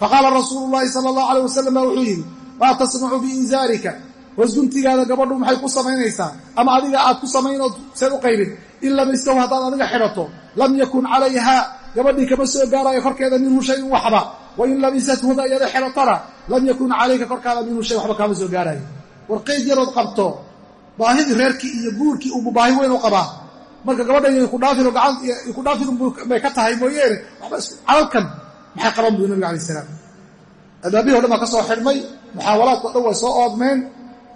Faqaala rasuulu llaahi sala allahu aleyh wasalam baa wuxuu yidhi maa tasnacu biinzaarika hoos guntigaada gabadhu maxay ku samaynaysaa ama adiga aad ku samaynood seed u qaybin? In lamistow haddaad adiga xidhato lam yakun calayha. Gabadhii kama soo gaarayo korkeeda minhu shayun waxba. Wain labisathu iyada xidhatana lam yakun calayka korkaada minhu shay waxba kaama soo gaarayo. War qayd yarood qabto. Baahidii reerkii iyo guurkii ubu baahi weyn u qabaa. Marka gabadha ku dhaafin bay ka tahay mooyeene calalkan maxay qaban buy nabiga alay salaam. Adaabihi o dhan baa ka soo xidhmay muxaawalaadka o dhan way soo oodmeen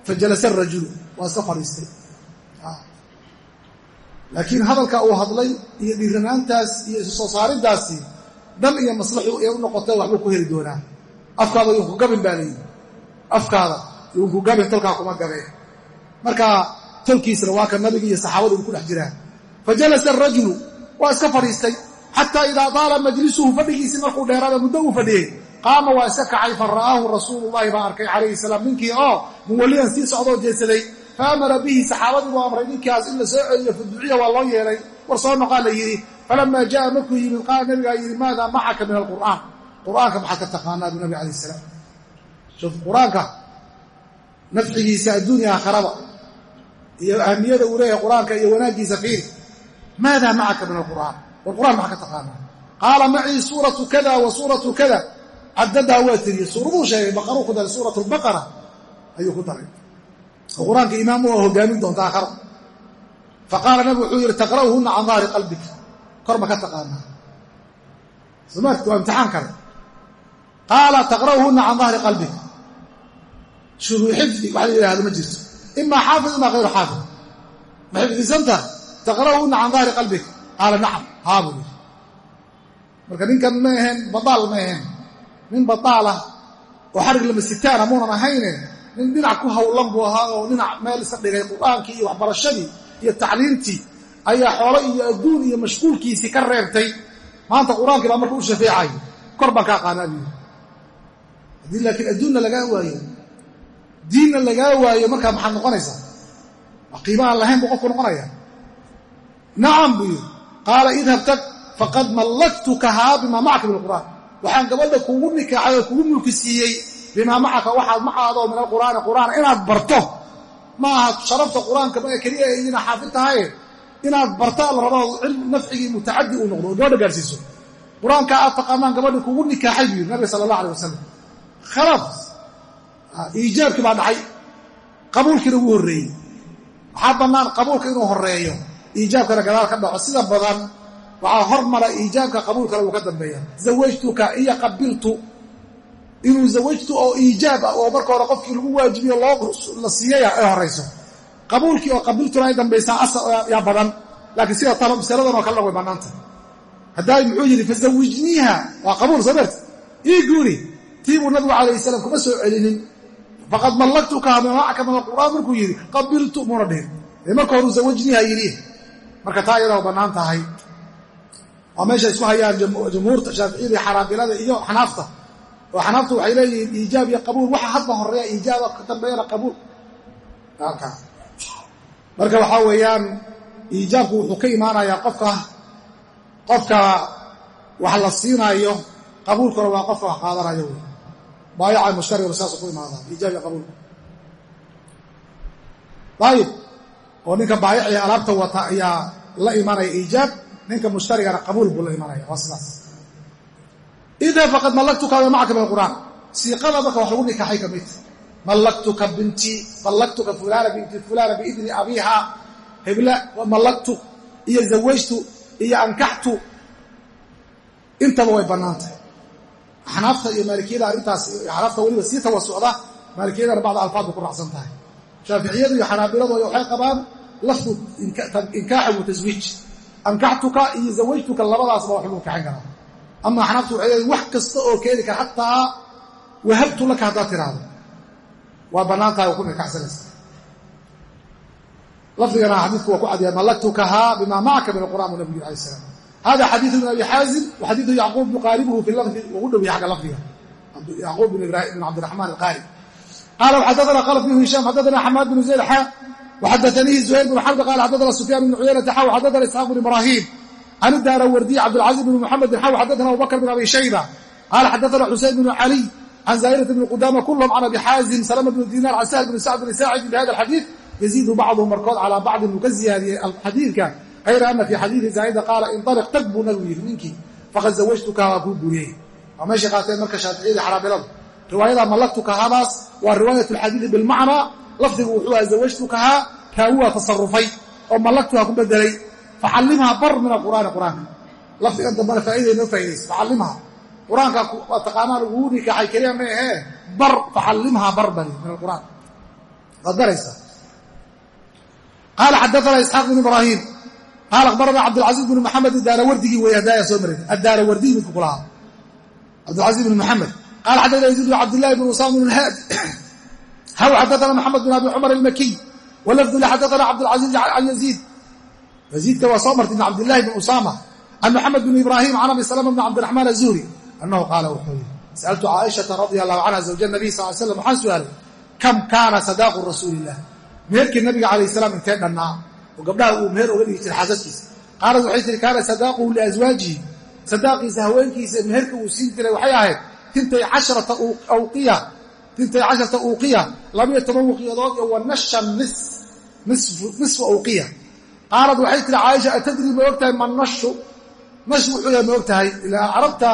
fajalasa rajulu waa iska fadhiistay laakiin hadalka uu hadlay iyo dhiiranaantaas iyo isu soo saariddaasi dan iyo maslaxu ee u noqotay waxbuu ku heli doonaa. Afkaada yunku gabin baa layidhi afkaada yunku gabin tolkaa kuma gabeen marka tolkiisna waa ka nabigi iyo saxaabadu ku dhex jiraan. Fa jalasa arajulu waa iska fadhiistay xataa idaa daala majlisuhu fadhigiisii markuu dheeraada muddo uu fadhiyey qaama waa iska kacay fa ra'aahu baa arkay calayhi salaam. Ninkii oo muwalliyan sii socdoo jeedsaday fa bihi saxaabadii buu amray ninkaas in la soo celiyo faduciya waa loo yeelay. War soo noqaa la yidhi falamaa ja'a markuu yimid qaala nabigaa yidhi maadaa macaka min alqur'aan. Qur'aanka maxaad ka taqaanaa buu nabi alayh salaam? Shuf qur'aanka nafcigiisa adduunya aakharaba iyo ahamiyada uu leeyahay qur'aanka iyo wanaaggiisa fiiri maadaa macaka min alqur'aan. War qur'aan maxaa ka taqaanaa? Qaala macii suuratu kada wa suuratu kada caddadaa waa tiriyey suuraduu sheegay baqaruu ku daray suurat lbaqara ayuu ku daray. Oo qur'aanka imaam u hogaamin doonta aakhara faqaala nabigu wuxuu yidhi taqra'uhunna can dahri qalbika. Kor ma ka taqaanaa. Somaarti waa imtixaan kale qaala taqra'uhunna can dahri qalbika. Shubuu xifdi wax la yidhahdo ma jirto imaa xaafid imaa hayru xaafid. Ma xifdisanta taqra'uhunna can dahri qalbika. Qaala nacam. Haa yidhi. Marka ninkan ma aheen badaal ma aheen nin badaalah oo xarig lama sitaana muunan ahayne nin dhinac ku hawlan buu ahaa oo dhinac meel iska dhigay qur'aankii iyo waxbarashadii iyo tacliimtii ayaa xoolo iyo adduun iyo mashquulkiisii ka reebtay. Maanta qur'aankii baa marka u shafeecay. Kor baan ka aqaanaa buu haddii laakiin adduunna lagaa waayo diinna lagaa waayo markaa maxaad noqonaysaa? Qiima aan lahayn buu qofku noqonaya nacam buu yidhi. Qaala idhab tag faqad mallaktukahaa bimaa macaka min waxaan gabadha kugu nikaaxay oo kugu mulki siiyey. Bimaa macaka waxaad macaadoo min alqur'aani qur'aan inaad barto. Ma aha sharafta qur'aanka keliya idina xaafid tahaye inaad bartaa la cilm nafcigii mutacadi uu noqdo oo gabadha gaarhsiiso qur'aanka aad taqaanaan gabadhi kugu nikaaxay buu yidhi nabiga sala allah alay wasalam khalaas iijaabkii baa dhacay. Qabuulkiina wuu horreeyey. Waxaa bannaan qabuulka inuu horreeyo iijaabkana gadaal ka dhaco. Sida badan waxaa hormara iijaabka qabuulkale wuu ka dambeeya. Zawajtuka iyo qabiltu. Inuu zawajtu oo iijaab ah oo marka hore qofkii lagu waajibiyo la siiyaya ay horayso qabuulkii oo qabiltuna ay dambaysaa yaa badan. Laakiin sida masaladan oo kalena way bannaanta haddaa muxuu yidhi fazawijniiha waa qabuul soo marti ii guuri tii nabigu calayh salaam kuma soo celinin. Faqad mallaktukaha mamacka min alqur'aan markuu yidhi qabiltu muuna dhihin. Ee marka horuu zawajniiha yidhi. Marka taa iyadaa bannaan tahay waa meesha isku hayaan jumhuurta shaaficiyada iyo xaraabilada iyo xanaafta. Oo xanaaftu waxay leeyihiin iijaab iyo qabuul. Waxa hadba horreeya iijaaba ka dambeeyana qabuul. Marka waxaa weeyaan iijaabku wuxuu ka imaanayaa qofka qofka wax la siinaayo qabuulkuna waa qofka wax qaadanayo. Baayaca mushtariguna saasuu ku imaadaa iijaab iyo qabuul. Daayib oo ninka baayacii alaabta wata ayaa la imanaya iijaab ninka mushtarigana qabuul buu la imanaya waa sidaas. Idaa faqad mallaktukaada macaka min alqur'aan. Siiqada marka wax lagu nikaxay ka midta mallaktuka bintii mallaktuka fulaana binti fulaana biidni abiiha hebla mallaktu iyo zawajtu iyo ankaxtu. Intaba way bannaan tahay axnaafta iyo maalikiyada arrintaas axnaafta weliba sii tawasucda maalikiyadana bacda alfaad bay ku raacsan tahay. Shaaficiyadu iyo xanaabiladooda waxay qabaan lafdu inkaaxa wa taswiij ankaxtuka iyo zawajtuka labadaasba wax lagu kaxin ama axnaaftu waxay leeyiin wax kasta oo keeni kara xataa wahabtu laka haddaad tiraahdo waa bannaan tahay oo ku lafdigana xadiidku waa ku cadyahay mallaktukahaa bima macaka min alqur'an bu nabigu alay slam hada xadiidu ibn abi xaazim wa xadiidu yacquub yuqaaribuhu fi lafdi ugu dhow yahay xagga lafdiga. Yacquub bn cabdiraxmaan alqaari qaala xadana qalb bn hishaam xadana xamaad bn zayd xa وxadثnيi زhayr بن xرb qال xadثna سفyاn بن cuyayنةa xw xadثna isحاaq بن ibrahيm can الdaarawardiي cabdالcaزيز بن محamdi xw xadثna abubakr بن abi shayba qala xadثna xuseyn بن عalي can زاaئرة بن qudama kulhm can abi xaazim سلمة بن dinar can سهل بن sacd بن saacid bhada الxadيiث يزيد bacضهm markood calىa bacضin uu ka ziyaadiyey xadiidka غayra ana fي xadiiثi زاaئda qaala inطلq tag buu nabigu yidhi ninkii faqad zawajtuka waa kuu guuriyey waa meeshay qaateen marka shaaficiyada xaraabiladu riwaayada mallaktukahadaas waa riwaayaة الxadiiثi bاlmacnى lafdigu wuxuu aha zawajtukahaa kaagu waa tasarufay oo mallaktuha ku bedelay faxallimhaa bar min alqur'aani qur'aanka lafdigan dambana faa'iday noo faa'idaysa faxallimhaa. Qur'aanka waa taqaanaa laguu nikaaxay keliya ma ahee. Bar faxallimhaa bar bari min alqur'aan. Waad baraysaa qaala xadaana isxaaq bn ibraahim. Qaala akhbarana cabdilcaziiz bn maxamed daarawardigii wey hadaaya soo maray. Addaarawardiy midku kulahaa cabdilcaziiz bn maxamed qaala xadana yaziid bn cabdillahi bn usaam bn haadi haw xadana maxamed bn abi cumar almakiy walafdu li xadana cabdilcaziiz can yaziid yaziidka waa soo martay bn cabdillahi bn usaama can maxamed bn ibraahim can abi salama bn cabdiraxmaan azuhri annahu qaala wuxuu yidhi sa'altu caaishata radia allahu canha zawja nabiy sal l slam waxaan su'aalay kam kaana sadaaqu rasuuli illah meherkii nabiga calayh salaam intee dhannaa oo gabdhaha uu meher oga dhigi jiray xaasaskiisa qaalad waxay tihi kaana sadaaquhu liaswaajihi sadaaqiisa haweenkiisa meherka uu siin jiray waxay ahayd tintay casharata awqiya tintay casharata uuqiya labayo toban wuqiyadood iyo wa nashan nis nisfu awqiya qaalad waxay tihi caaisha atadri ma og tahay man nashu nash wuxuu yahay ma og tahay ilaa carabta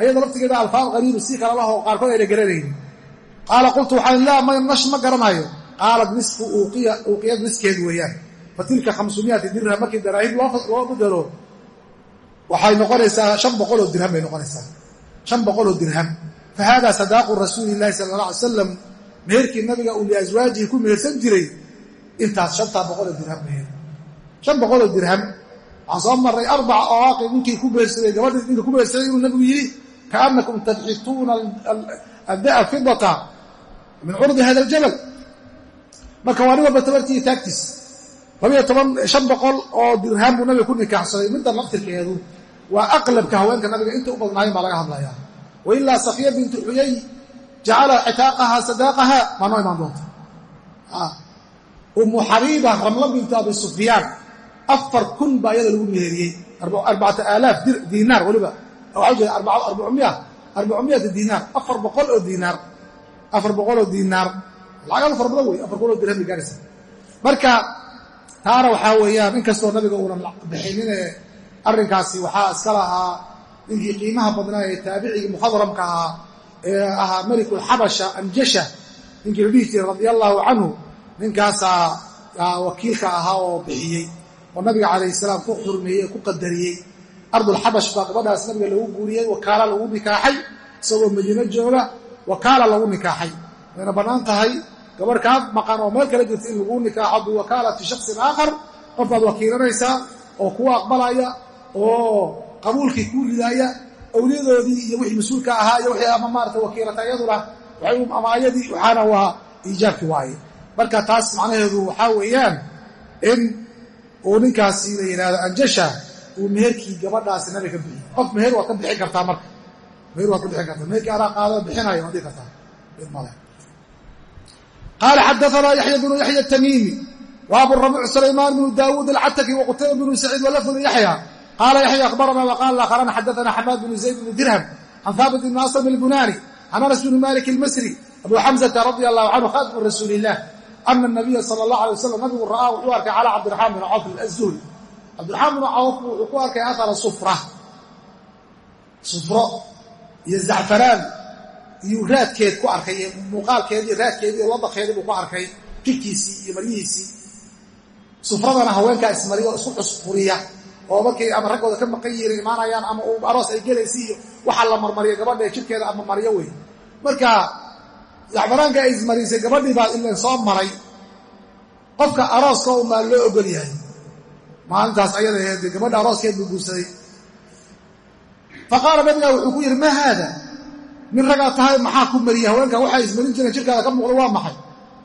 ayada laftigeeda alfaad qariibu si kala lahoo qaarkood ayna garanaynin qaala qultu waxaan laa ma nash ma garanayo qaalat nisfu uuqiyad niskeed weeyaan. Fa tilka khamsumiati dirham markii daraahib loo bedelo waxay noqonaysaa shan boqoloo dirham bay noqonaysaa. Shan boqoloo dirham fa hada sadaaqu rasuuli llahi sala alla alay salam meherkii nabiga uu liaswaajihi ku mehersan jiray intaas shantaa boqoloo dirham meher shan boqoloo dirham waxaan soo marray arbaca awaaqi ninkii ku mehersaday gabadhii ninka ku mehersaday inuu nabigu yidhi kaannakum tadxituuna adda'a fidata min curdi hada aljabal marka waa nin walba tabartii taagtiis shan boqol oo dirham buu nabiga ku nikaaxsaday middan laftirkeedu waa aqlabka haweenka nabiga inta u badnaayen baa laga hadlayaa wa ilaa safiya bintu xuyay jacala citaaqahaa sadaaqaha maa noo imaan doonta? Umu xabiiba ramla bintu abi sufyaan afar kun baa iyada lagu meheriyey. Arbacata aalaaf diinaar weliba waxaa jeeda arbacmiya arbacmiyata diinaar afar boqol oo diinaar afar boqol oo diinaar lacagaadu fara badan wey afar boqol oo dirham bay gaaraysa. Marka taana waxaa weeyaan inkastoo nabiga uunan bixinine arrinkaasi waxaa iska lahaa ninkii qiimaha badnaa ee taabicigii mukhadramka ahaa ee ahaa melikulxabasha anjasha ninkii la dhihi jiray radia allaahu canhu ninkaasaa wakiilka ahaa oo bixiyey oo nabiga calayh salaam ku xurmeeyey ku qadariyey. Ardulxabash baa gabadhaas nabiga lagu guuriyey wakaala lagu nikaaxay isagoo madiino jooga wakaala lagu nikaaxay. Wayna bannaan tahay gabarh kaa maqan oo meel kala jirta in lagu nikaaxo biwakaalati shaksin aakhar qof baad wakiilanaysaa oo kuwa aqbalaya oo qabuulkii kuu ridaaya awliyadoodii iyo wixii mas'uulka ahaa iyo wixii ama maarata wakiilata iyaduna ama ayadii waxaana waa iijaabki waaye. Marka taas macnaheedu waxaa weeyaan in uu ninkaasi la yidhahdo anjasha uu meherkii gabadhaasi nabi ka bixiy qof meher waad ka bixin kartaa marka. Meher waad ka bixin kartaa. Meherkii anaa qaado bixinayo waad dhihi kartaa. Male. Qaala xadaanaa yaxya bnu yaxya atamiimi wa aburabic sulaymaan bnu daawuud alcataki waqutayba bnu saciid walafdu yaxya qaala yaxya akhbarana waqaala akharana xadaana xamaad bnu zayd bnu dirham can haabit bni aslam ilbunaani can anas bni malik almasri abu xamzata radia allahu canhu khadimu rasuuli illah ana nabiya sala allah alay wasalam nabigu ra'aa wuxuu arkay calaa cabdiraxmaan bin cawf azuhri cabdiraxmaan bin cawf wuxuu ku arkay athara sufra sufro iyo zacfaraan iyo raadkeed ku arkay muuqaalkeedii raadkeedii iyo ladaqeedii buu ku arkay jirkiisii iyo maryihiisii sufradana haweenkaa ismariya oo isku cusfuriya oo markay ama raggooda ka maqan yihiin imaanayaan ama uu aroos ay gelaysa iyo waxaa la marmariya gabadha ee jirkeeda ama maryo wey marka zacfaraanka ay ismarisay gabadhii baa ilan soo maray. Qofka arooska umaa loo ogol yahay. Maalintaas ayada aheed gabadha arooskeed buu guursaday. Fa qaala wuxuu ku yidhi maa haada? Nin ragaa tahay maxaa ku mariya? Haweenka waxay ismarin jireen jirkaada ka muuqda waa maxay?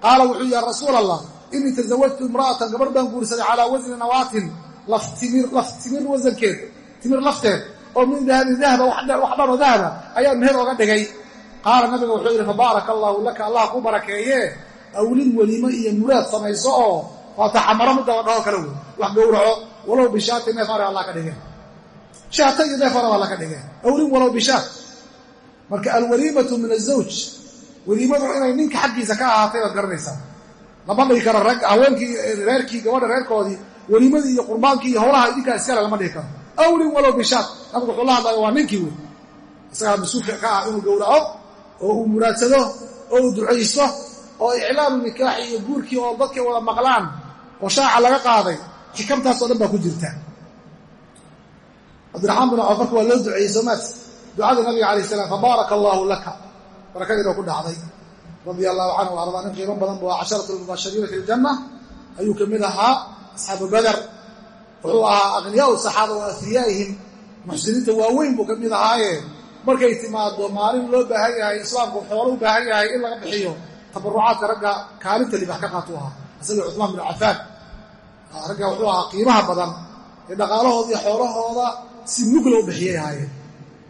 Qaala wuxuu ya rasuul allah inii tasawajtu imra'atan gabadh baan guursaday calaa wasni nawaatin laftimir wasankeed timir lafteed oo min dahabin dahaba wax dhanoo dahaba ayaan meher oga dhigay. Qaala nabiga wuxuu yidhi fabaaraka allaahu laka allah ku barakeeye. Awlin weliimo iyo muraad samayso oo waata xamaro midaba dhaho kale wey wax gowraco walow bishaati neef are alla ka dhigeen shaata iyo neef are alla ka dhigeen awlin walow bishaat. Marka alwaliimatu min azawj weliimadu inay ninka xaggiisa ka ahaatay baad garanaysaa. Lama dhigi karo haweenkii reerkii gabadha reerkoodii weliimadii iyo qurbaankii iyo howlaha idinkaa iskale lama dhigi karo. Awlin walow bishaat. Nabigu wuxuu la hadlaya waa ninkii wey isagaa mas'uulka ka ah inuu gowraco oo uu muraadsado oo uu ducaysto oo iclaamu nikaaxi iyo guurkii oo dadkay wada maqlaan oo shaaca laga qaaday xikamtaasoo dhan baa ku jirta. Cabdiraxmaan bin cawf marka waa loo duceeyey soomaat ducada nabiga calayh salaam fabaaraka allaahu laka barakadiina ku dhacday. Radia allahu canhu ardaa nin qiimo badan bu casharatu lmubashiriina fi ljanna ayuu ka mid ahaa asxaabu bader wuxuu ahaa akhniyaau saxaaba wa afriyaa'ihim muxsiniinta waaweyn buu ka mid ahaaye. Markay timaado maalin loo baahan yahay islaamku xoolo u baahan yahay in laga bixiyo tabarucaadka ragga kaalinta libax ka qaatu ahaa. Isagii cumaan bin cafaan. Ragga wuxuu ahaa qiimaha badan ee dhaqaalahooda iyo xoolahooda si mugla u bixiyay ahaayeen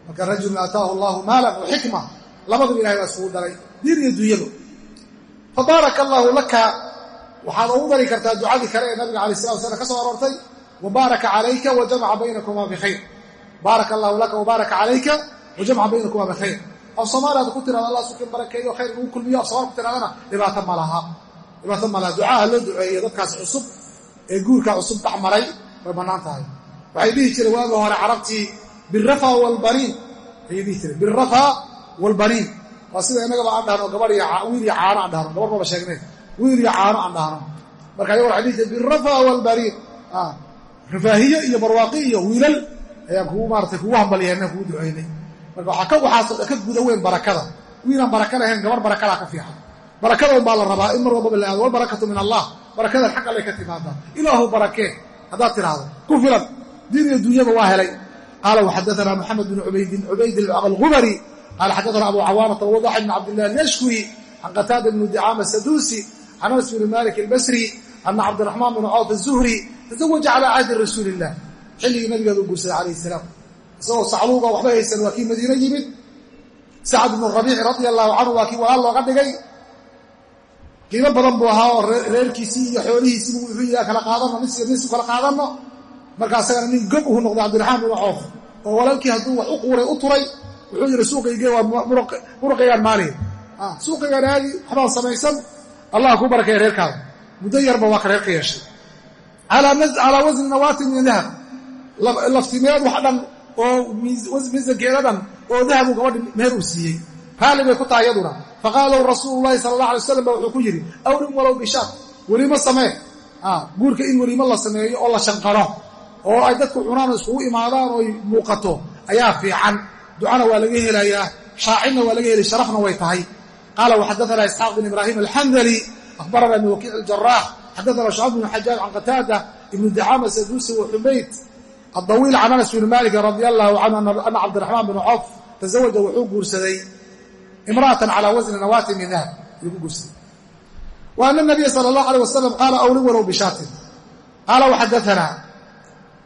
marka rajulun aataahu allahu maalan wa xikma. Labadaba ilahay baa isugu daray diin allaahu waxaad ugu dari kartaa ducadii kale ee nabiga alay sala slam ka soo aroortay wabaaraka calayka wa jamaca baynakuma bikhayr baaraka allahu laka wabaaraka calayka wajamca baynakuma bikhayr af soomaaliyaad ku tirahda allah sukin barakeeyo khayr lagu kulmiyo. Af somalia ku tirahdana dhibaato malaha dhibaato malaha ducaaha loo duceeyo dadkaas cusub ee guurkaa cusub dhex maray way bannaan tahay. Waxay dhihi jireen waagi hore carabtii birafa walbaniin ayay dhihi jireen birafa walbaniin waa sida innagaba aan dhahno gabar wiil iyo caano aan dhahno gabar baba sheegneen wiil iyo caano aan dhahno. Marka ayago jireen birafa walbaniin rafaahiyo iyo barwaaqi iyo wiilal ayaan kugu maaratay kugu hambalyahnay kugu ducaynay marka waxaasoo ka guda weyn barakada. Wiilaan baraka lahayn gabar barakadaa ka fiican. Barakada un baa la rabaa in mar walbaba la aado walbarakatu min allah. Barakadan xag allay ka timaadaa ilaahu barakee haddaad tidhaahdo ku filan. Diin iyo dunyaba waa helay. Qaala waxadaanaa moxamed bin cubayd alghumari qaala xadaana abu cawaanata bn can anas bni malik albasri ana cabdiraxmaan bn cawf azuhri tazawaja calaa cahdi rasuuli illah xilligii nabigeeda u guursaday calayhi salaam. Isagoo sacluuga waxba haysan waa kii madiine yimid. Sacad bnu rabiici radia allahu canhu waa kii walaal looga dhigay. Qiimo badan buu ahaa oo reerkiisii iyo xoolihiisiibu wuxuu yidhaha kala qaadano nis nisu kala qaadanno. Marka asagana nin gob uhu noqday cabdiraxmaan binu coof oo walaalkii hadduu wax u quuray u turay wuxuu yidhi suuqayge waa muruqaygaan maaliya suuqaygaan aadi waxbaan samaysan allah kuu barakeeya reerkaada muddo yarba waa ka reer ka yeeshay calaa wasni nawaatin min dahab laftimeed wax dhan oo miisankeeda oo dahabu gabadhi meher uu siiyey raalli bay ku tahay yaduna faqaala lahu rasuulu llahi sala allah alay wasalam ba wuxuu ku yidhi awrin walow bishaat weliimo samee guurka in weliimo la sameeyo oo la shanqaro oo ay dadku cunaan oo iskugu imaadaan oo ay muuqato ayaa fiican ducana waa laga helayaa shaacidna waa laga helay sharafna way tahay qaala waxadaana isxaaq bin ibraahim alxandali akhbarana ibn wakiic aljarax xadaana shucab bn xajaaj can qataada ibnu dacaama saduusi wa xumayd addawiil can anas bn malikin radi allahu canhu ana cabdiraxmaan bn cof tazawaja wuxuu guursaday imra'atan calaa wasni nawaatin min dahab ayuu ku guursaday wa ana nabiya sala allahu alay wasalam qaala awlin walow bishaatin qaala waxadaanaa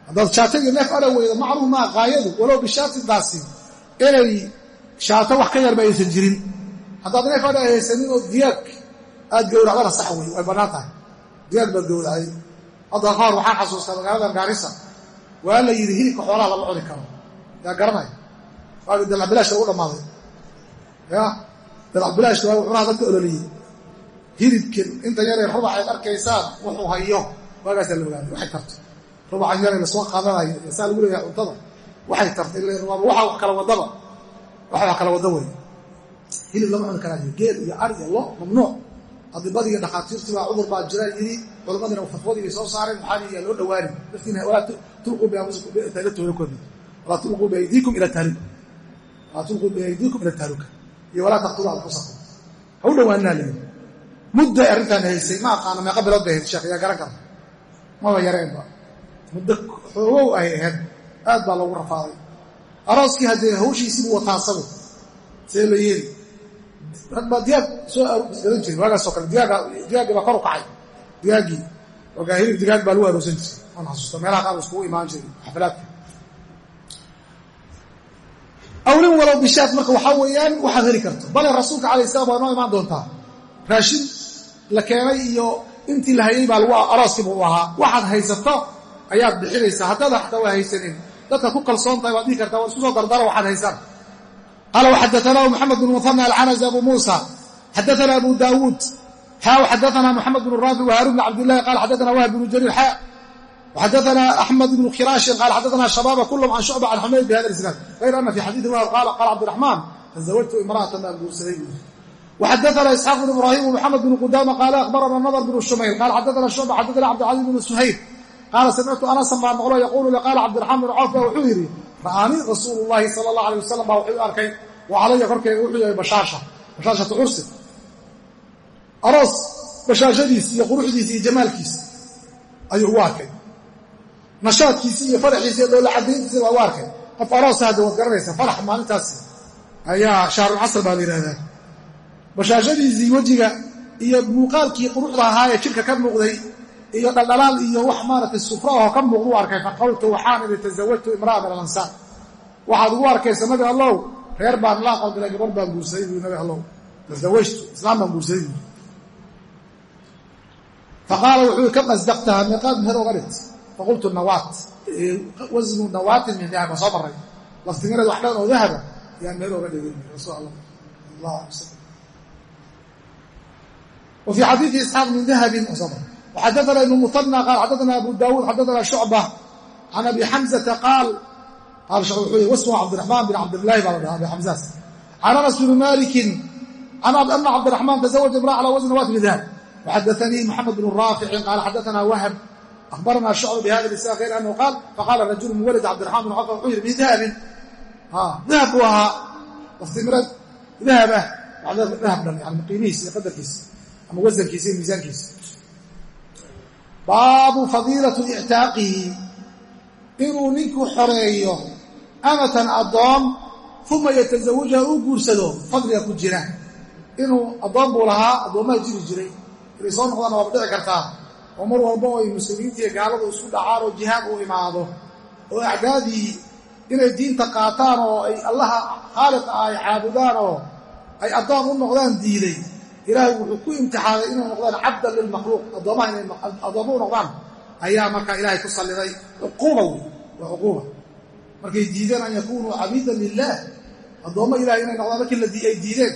haddaad shaatadii neef ala weydo macluum maa qaayadu walow bishaatintaasi inay shaato wax ka yarba aysan jirin haddaad neef adha haysanin oo diyaag aad gowracdana sax wey way bannaan tahay. Diyaag baad gowracday hadda ka hor waxaan xasuustaa magaaladan gaarisa waa la yidhi hilibka xoolaha lama cuni karo. Yaa garanaya waagi dalacbilaashka ugu dhammaaday. Ya dalacbilaashka waa cunaha dadka ololiyey. Hilibkan inta yaree rubax ayd arkaysaan wuxuu hayo. Waagaasaa la ogaaday waxay tarto rubacan yaree la soo qaadanayo saa lagu leeyahay cuntada. Waxay tartay waaba waxa wax kala wadaba. Waxa wax kala wada hilib lama cuni karaa geel iyo ar iyo lo mamnuuc. Adibadii iyo dhakhaatiirtii baa cudur baa jira yidhi culammadina fatwadii bay soo saareen maxaa yaa loo dhawaani laftiina walaa tulquu bianfusikum walaa tulquu biaydiikum ila tahluka walaa tulquu biaydiikum ila tahluka iyo walaa taqtuluu anfusakum ha u dhawaanaa leeyihi mudday arrintaan haysay ma aqaano meeqa bilood bay hayd sheekh yaa garan kara maba yareenba muddo xoogow ay ahayd aad baa loogu rafaaday. Arooskii haddee hawshiisiibuu wataa asagu see la yeeli baa diyaag soo gadan jiri waagaasoo kale digaaggii baa kor u kacay. Digaaggii ogaa hilib digaag baa lagu aroosan jiray. Waan xasuusta meelaha qaar iskugu imaan jiray xaflaadka awlin walow bishaad marka waxaa weeyaan waxaad heli karto. Bale rasuulka calayh salam waa noo imaan doontaa. Raashin la keenay iyo intii la hayay baa lagu arooskiiba u ahaa. Waxaad haysato ayaad bixinaysaa. Haddaad xataa waa haysanin dadka ku kalsoon tahay waad dhihi kartaa war isku soo dardara waxaad haysaan qaala waxadaanaa moxamed bn muhana alcanazi abu muusa xadaana abu daawuud xaa xadaana moxamed bn raafi wahaarun bn cabdillahi qala xadaana wahb bnu jariir xaa وxadaثna أحmed بن khirاaشhin qal xadaثna شhabاaba kulhm can شhucba can xumayd bhada isnaad غayr ana fi xadiiثi wahb qaala cabdiرaحmaan تزawajtu imra'atan baan guursaday buuri وxadaثna isxaaq بn ibrahim ومxamed بn qudama qaala akhbarana nadr bn shumayr qala xadaثna شhucba xadaثna cabdilcaزiz bn suhayb qaala samictu anasan baa maqlo yaquulu li qaala cabdiraxmaan bn cawf ba wuxuu yidhi ra'aanii rasuulu llahi sala allah alay wasalam baa wuxuu arkay wa calaya korkeega wuxuu yahay bashaasha bashaashatu cursi aroos bashaashadiisi iyo quruxdiisi iyo jamaalkiisi ayuu ugu arkay. Nashaadkiisii iyo faraxiisi iyo dhoolla cadayntiisi baa u arkay. Qof aroosa hadda waad garanaysaa farax maalintaasi ayaa shahrulcasr baa la yidhahdaa bashaashadiisii wejiga iyo muuqaalkii quruxda ahaa ee jidhka ka muuqday iyo dhaldhalaal iyo wax maaragtay sufra oo ka muuqda u arkay faqawltu waxaan idhi tasawajtu imra'a alansaar waxaad ugu arkaysa nabi allow reer baan la aqalgalay gabadh baan guursaday bui nabi allow tasawajtu islaam baan guursaday bui faqaala wuxuu ka qasdaqtaha meeqaad meher oga dhigt faqultu nawaat. Wasnu nawaatin min dahab soo maray laftimirad wax dhan oo dahaba ayaan meher oga dhigay rasuul allah allah wa fii xadiidi isxaaq min dahabin soo maray وxadثna iبن mثنى qال xadثna abu dawud xadثna شhucبة can abi xamزةa qaal qaal wuxuu wasmه cabdiرaحman بn cabdالlahi baa la dhaha abi xamزaas can anas bn maliki ana cabdiرaحman تزawج imrأة calى wزn wat bdahab وxadثnii mحamed بن raafici qaal xadثna whb أخbarna شhucب bhada لسان غayr anhu qaal faqala rajul min walid cabdiرaحman بn cوf wuxuu yihi bidahabin dahab buu ahaa waftimirad dahab ah dahab dhan yani qiimihiis iyo qadarkiisa ama wasankiisa iyo miisaankiisa baabu fadiilatu ictaaqihi inuu ninku xoreeyo amatan addoon uma yatasawajha u guursado fadliga ku jira. Inuu addoon buu lahaa addoommaha jiri jiray. Inay soo noqdaan waaba dhici kartaa. Oo mar walba oo ay muslimiintiiyo gaaladu isku dhacaan oo jihaad uu imaado. Oo acdaadii inay diinta qaataan oo ay allaha khaaliqa ah ay caabudaan oo ay addoon u noqdaan diiday ilaahay wuxuu ku imtixaanay inay noqdaan cabdan lilmakhluuq addoommaha inay addoomma u noqdaan ayaa markaa ilaahay ku salliday. Cuquuba wey waa cuquuba markay diideen an yakunuu cabiidan lilaah addoommo ilahay inay noqdaan markii ay diideen.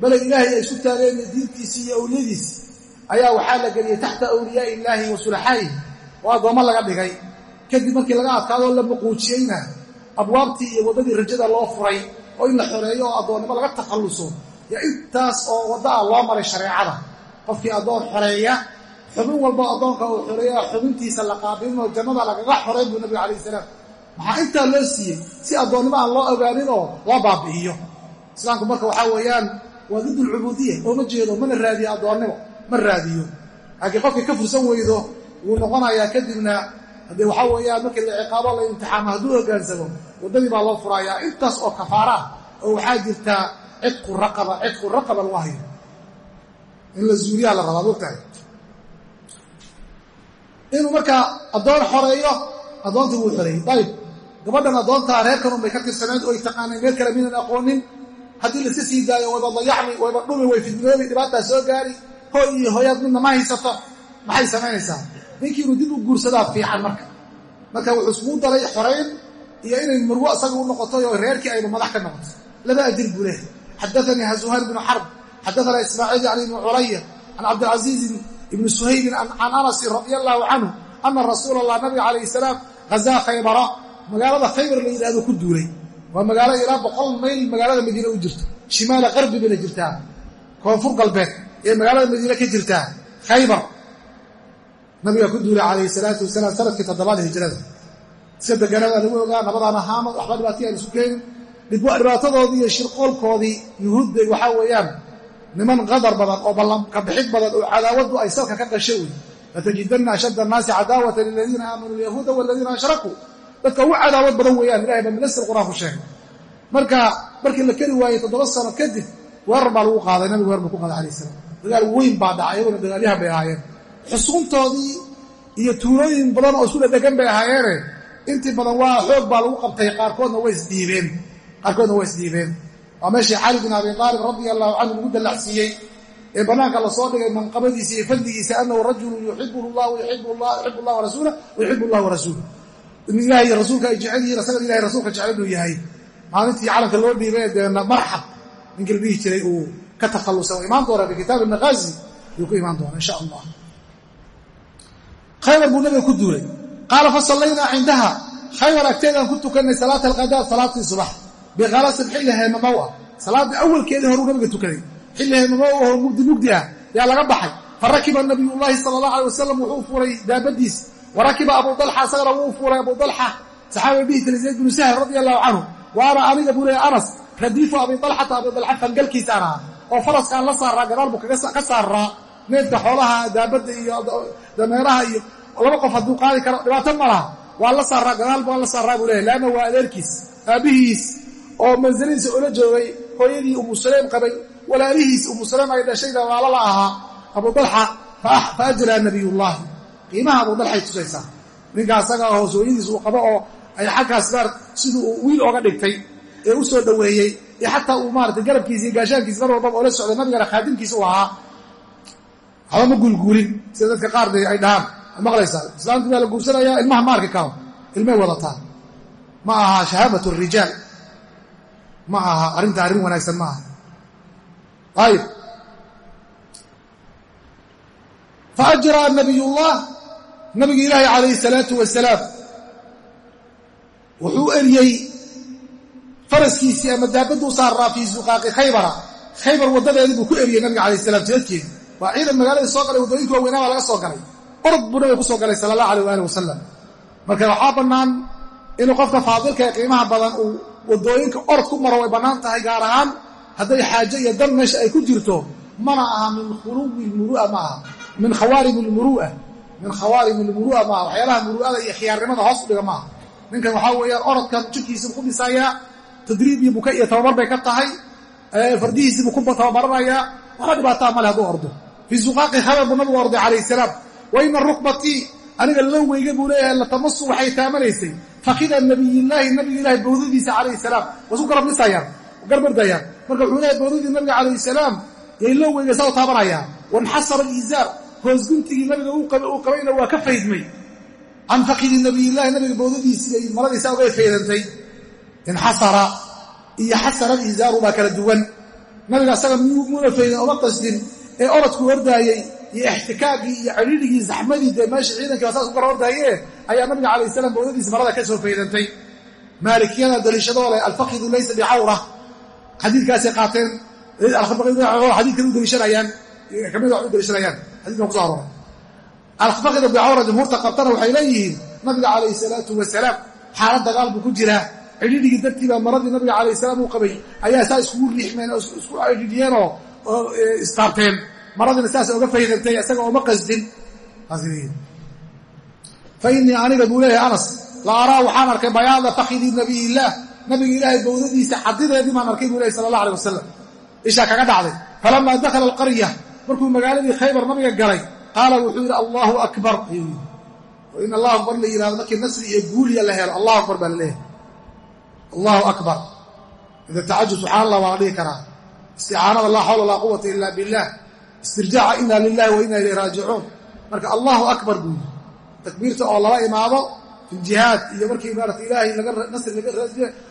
Bale ilaahay ay isku taageen diintiisii iyo awliyadiisi ayaa waxaa la geliyey taxta awliyaai illaahi wa sulaxaa'ihi oo addoommo laga dhigay. Kadib markii laga adkaadoo la muquujiyeyna abwaabtii iyo waddadii rajada loo furay oo in la xoreeyo oo addoonnimo laga takhalluso yo intaas oo wadda ah loo maray shareecada. Qofkii addoon xoreeya xubin walba addoonka uu xoreeya xubintiisa la qaabilinoo jannada lagaga xorayn buu nabiga calayh salaam. Maxaa intaa loo siiyey? Si addoonnimo aan loo ogaanin oo loo baabi'iyo. Islaamku marka waxaa weeyaan waa did ulcubuudiya ooma jeedo mana raadiyo addoonnimo ma raadiyo. Laakiin qofkii ka fursan weydo wuu noqonayaa kadibna haddee waxaa weeyaan markii la ciqaabo la imtixaamo hadduu hogaansamo waddadii baa loo furayaa intaas oo kafaara oo waxaa jirtaa cidqu raqaba cidqu raqaba lagu hayo in la zuuriyaa la rabaa mogtahay inuu markaa addoon xoreeyo addoontii wuu xoreeyey. Ayib gabadhan addoontaa reerkan unbay ka tirsaneed oy taqaaneen meel kale minan aqoonin. Haddii laiska sii daayo wayba dayacmi wayba dhumi way fidnoobi dhibaataa soo gaari. Hooy iyo hooyaad midna ma haysato. Maxay samaynaysaa ninkii inuu dib u guursadaa fiican marka. Marka wuxuu iskugu daray xorayn iyo inay murwo isaga u noqotoy oo reerkii ayba madax ka noqoto. Laba ajir buu leehay xadaanii zuhayr bnu xarb xadaana ismaaciil yani ibnu culaya can cabdilcasiizi ibni suhaybin can anasin radia allaahu canhu ana rasuula allah nabiga calayh salaam hazaa khaybara magaalada khaybar la yidhahdo ku duulay waa magaalo ilaa boqol mayl magaalada madiine u jirto shimaala qarbi bayna jirtaa koonfur galbeed ee magaalada madiine ka jirtaa khaybar nabiga ku duulay calayhi salaatu wasalaam sannadkii toddobaad hijrada iska deganada lagu ogaa nabadaan ahaama waxba dhibaataya dhibaatadoodii iyo shirqoolkoodii yuhuudda waxaa weeyaan niman qadar badan oo ballanka bixid badan oo cadaawaddu ay salka ka gashay wey latajidanna ashadda annaasi cadaawata liladiina aamanuu yahuuda waladiina ashrakuu dadka ugu cadaawad badan weeyaan ilahay baa minasir qur'aan ku sheegay. Marka markii la keri waayey toddoba sano kadib weerar baa lagu qaaday nabigu weerar buu ku qaaday alayh salaam. Dagaal weyn baa dhacay iyaguna dagaalyahan bay ahaayeen. Xusuuntoodii iyo tuulooyin badan oo isku dhedhegan bay ahaayeene intii badan waa xoog baa lagu qabtay qaarkoodna way isdhiibeen qaarkoodna way isdhiibeen. Waa meeshii cali bin abi aalib radia allahu canhu lagu dallacsiiyey ee bannaanka la soo dhigay manqabadiisa iyo fadligiisa anahu rajulu yuxibuhu llah yuxibu llah yuxibu llah warasuulah in ilahay iyo rasuulka ay jecel yihiin asagana ilahay rasuulka jecel inuu yahay. Maalintii calanka loo dhiibay deena marxab ninkii la dhihi jiray uu ka takhallusa imaan doona bikitaab naqaazi yuu ku imaan doona insha allah. Khaybar buu nabiga ku duulay. Qaala fa sallaynaa cindaha. Khaybar agteedaan ku tukanay salaata alqadaa salaatii subax bikhalasin xilli heemamow ah salaadii awalkeedii horuu nabiga tukaday xilli heemamow oo mugdi mugdi ah yaa laga baxay fa rakiba nabiyullaahi sala allah alay wasalam wuxuu fuulay daabadiis wa rakiba abu dalxa isagana wuu fuulay abu dalxa saxaabiga dhihi jiray zayd binu sahl radia allahu canhu wa ana aniga buu leeya anas radiifu abi dalxata abi dalxa fangalkiisaan ahaa oo faraskaan la saaraa gadaal buu ka saaraa needka xoolaha daabadda iyo dameeraha iyo laba qof hadduu qaadi karo dhibaato ma laha waa la saaraa gadaal baa la saaraa buu leeyahy leanna waa adeerkiis aabbihiis oo manzalihiisa ula joogay hooyadii umu saleem qabay walaalihiis umu saleem ay dhashayda walaalo la ahaa abu dalxa fa ajraa nabiyullaahi. Qiimaha abu dalxay tusaysaa. Ninka asaga hoos hooyadiis uu qabo oo ay xaggaas maar siduu uu wiil ooga dhigtay ee u soo dhoweeyey ee xataa uu maarata garabkiisa iyo gaashaankiisa mar walbaba oola socday nabigana khaadimkiisa u ahaa. Waxba ma guulguulin sida dadka qaar ay dhahaan. Maqlaysaa? Islaamtu baa la guursanayaa ilmaha ma arki ilmay wadataa. Ma aha shahaabat rijaal ma aha arrinta arrin wanaagsan ma aha ayib faajraa nabiyullah nabiga ilaahi calayhi salaatu wasalaam wuxuu eriyey faraskiisii ama daabaddu u saaraa fii suqaaqi khaybara. Khaybar waddadeedii buu ku eriyey nabiga calayh salam jidadkeedii waa ciidan magaaladii soo galay waddooyinka waaweynaa baa laga soo galay. Orod buu nabiga ku soo galay sala allah alayh waali wasalam marka waxaa bannaan inuu qofka faadilka ee qiimaha badan uu waddooyinka orod ku maro way bannaan tahay gaar ahaan hadday xaajo iyo dan meesha ay ku jirto mana aha min khuluwi lmurua ma aha. Min khawaarim lmurua min khawaarim lmurua maaha waxyaalaha muru'ada iyo khiyaarnimada hoos u dhiga maaha ninkan waxaa weeyaan orodkan jirkiisa ku dhisayaa tadriib iyo buka iyo tababar bay ka tahay fardihiisiibuu ku tababaranayaa waxba dhibaataa male hadduu ordo. Fii suqaaqi khabar buu nabigu orday calayh salaam. Wa ina rukbatii aniga loweyga buu leeyahay latamasu waxay taamanaysay fakida nabiyillaahi nabiga ilahi bawdadiisa calayhi salaam. Wasu garab dhisayaan garbardayaan marka wuxuu leeyahay bawdadii nabiga calayhi salaam yay loweyga saa u taabanayaan. Wanxasara aliizaar hoosguntigii nabiga uu qabayna waa ka faydmay. Can fakidi nabiyillahi nabiga bawdadiisii ay maradiisa ogay faydantay. Inxasara iyo xasara aliizaaru baa kala duwan. Nabiga asaga muuna faydan oma qasdin. Ee orodku ordaayey iyo ixtikaaggii iyo cidhiidhigii zaxmadii dee meesha ciidankii saas u kala ordaaye ayaa nabiga calayh salam bawdadiisa marada ka soo faydantay. Maalikiyada daliishadoo leh alfakidu laysa bicawra xadiidkaasay qaateen xadiidkan u daliishanayaan ka mid wax u daliishanayaan. Xadidkan kuso arooray. Alfaqid ibni cawra jumhuurta qabtana waxay leeyihiin nabiga calayhi salaatu wasalaam xaalad dagaal buu ku jiraa. Cidhidhigii dartiibaa maradii nabiga calayh salaam uu qabay ayaa saa iskugu riixmeen oo isku cidhidhiyeenoo istaabteen maradiina saas oga faydantay isaga ooma qasdin. Fa innii aniga buu leeyahay anas la araa waxaan arkay bayaada fakidi nabiy illaah nabiga ilaahay bawdadiisa xadideedii baan arkay buu lehy sala allah alay wasalam ishaa kaga dhacday. Falamaa dakhala alqarya markuu magaaladii khaybar nabiga galay qaala wuxuu yidhi allahu akbar. Ayuu yidhi. In allahu akbar la yihahdo markii nasri iyo guuliya la helo allahu akbar baa la leeyahay. Allahu akbar. Ida tacajud subxaan allah waa la dhihi karaa. Isticaanada laa xawla laa quwata ila billah istirjaaca ina lilahi wa ina raajicuun. Marka allahu akbar buu yidhi. Takbiirta oo lala imaado fi ljihaad iyo markii maarata ilaahay nasri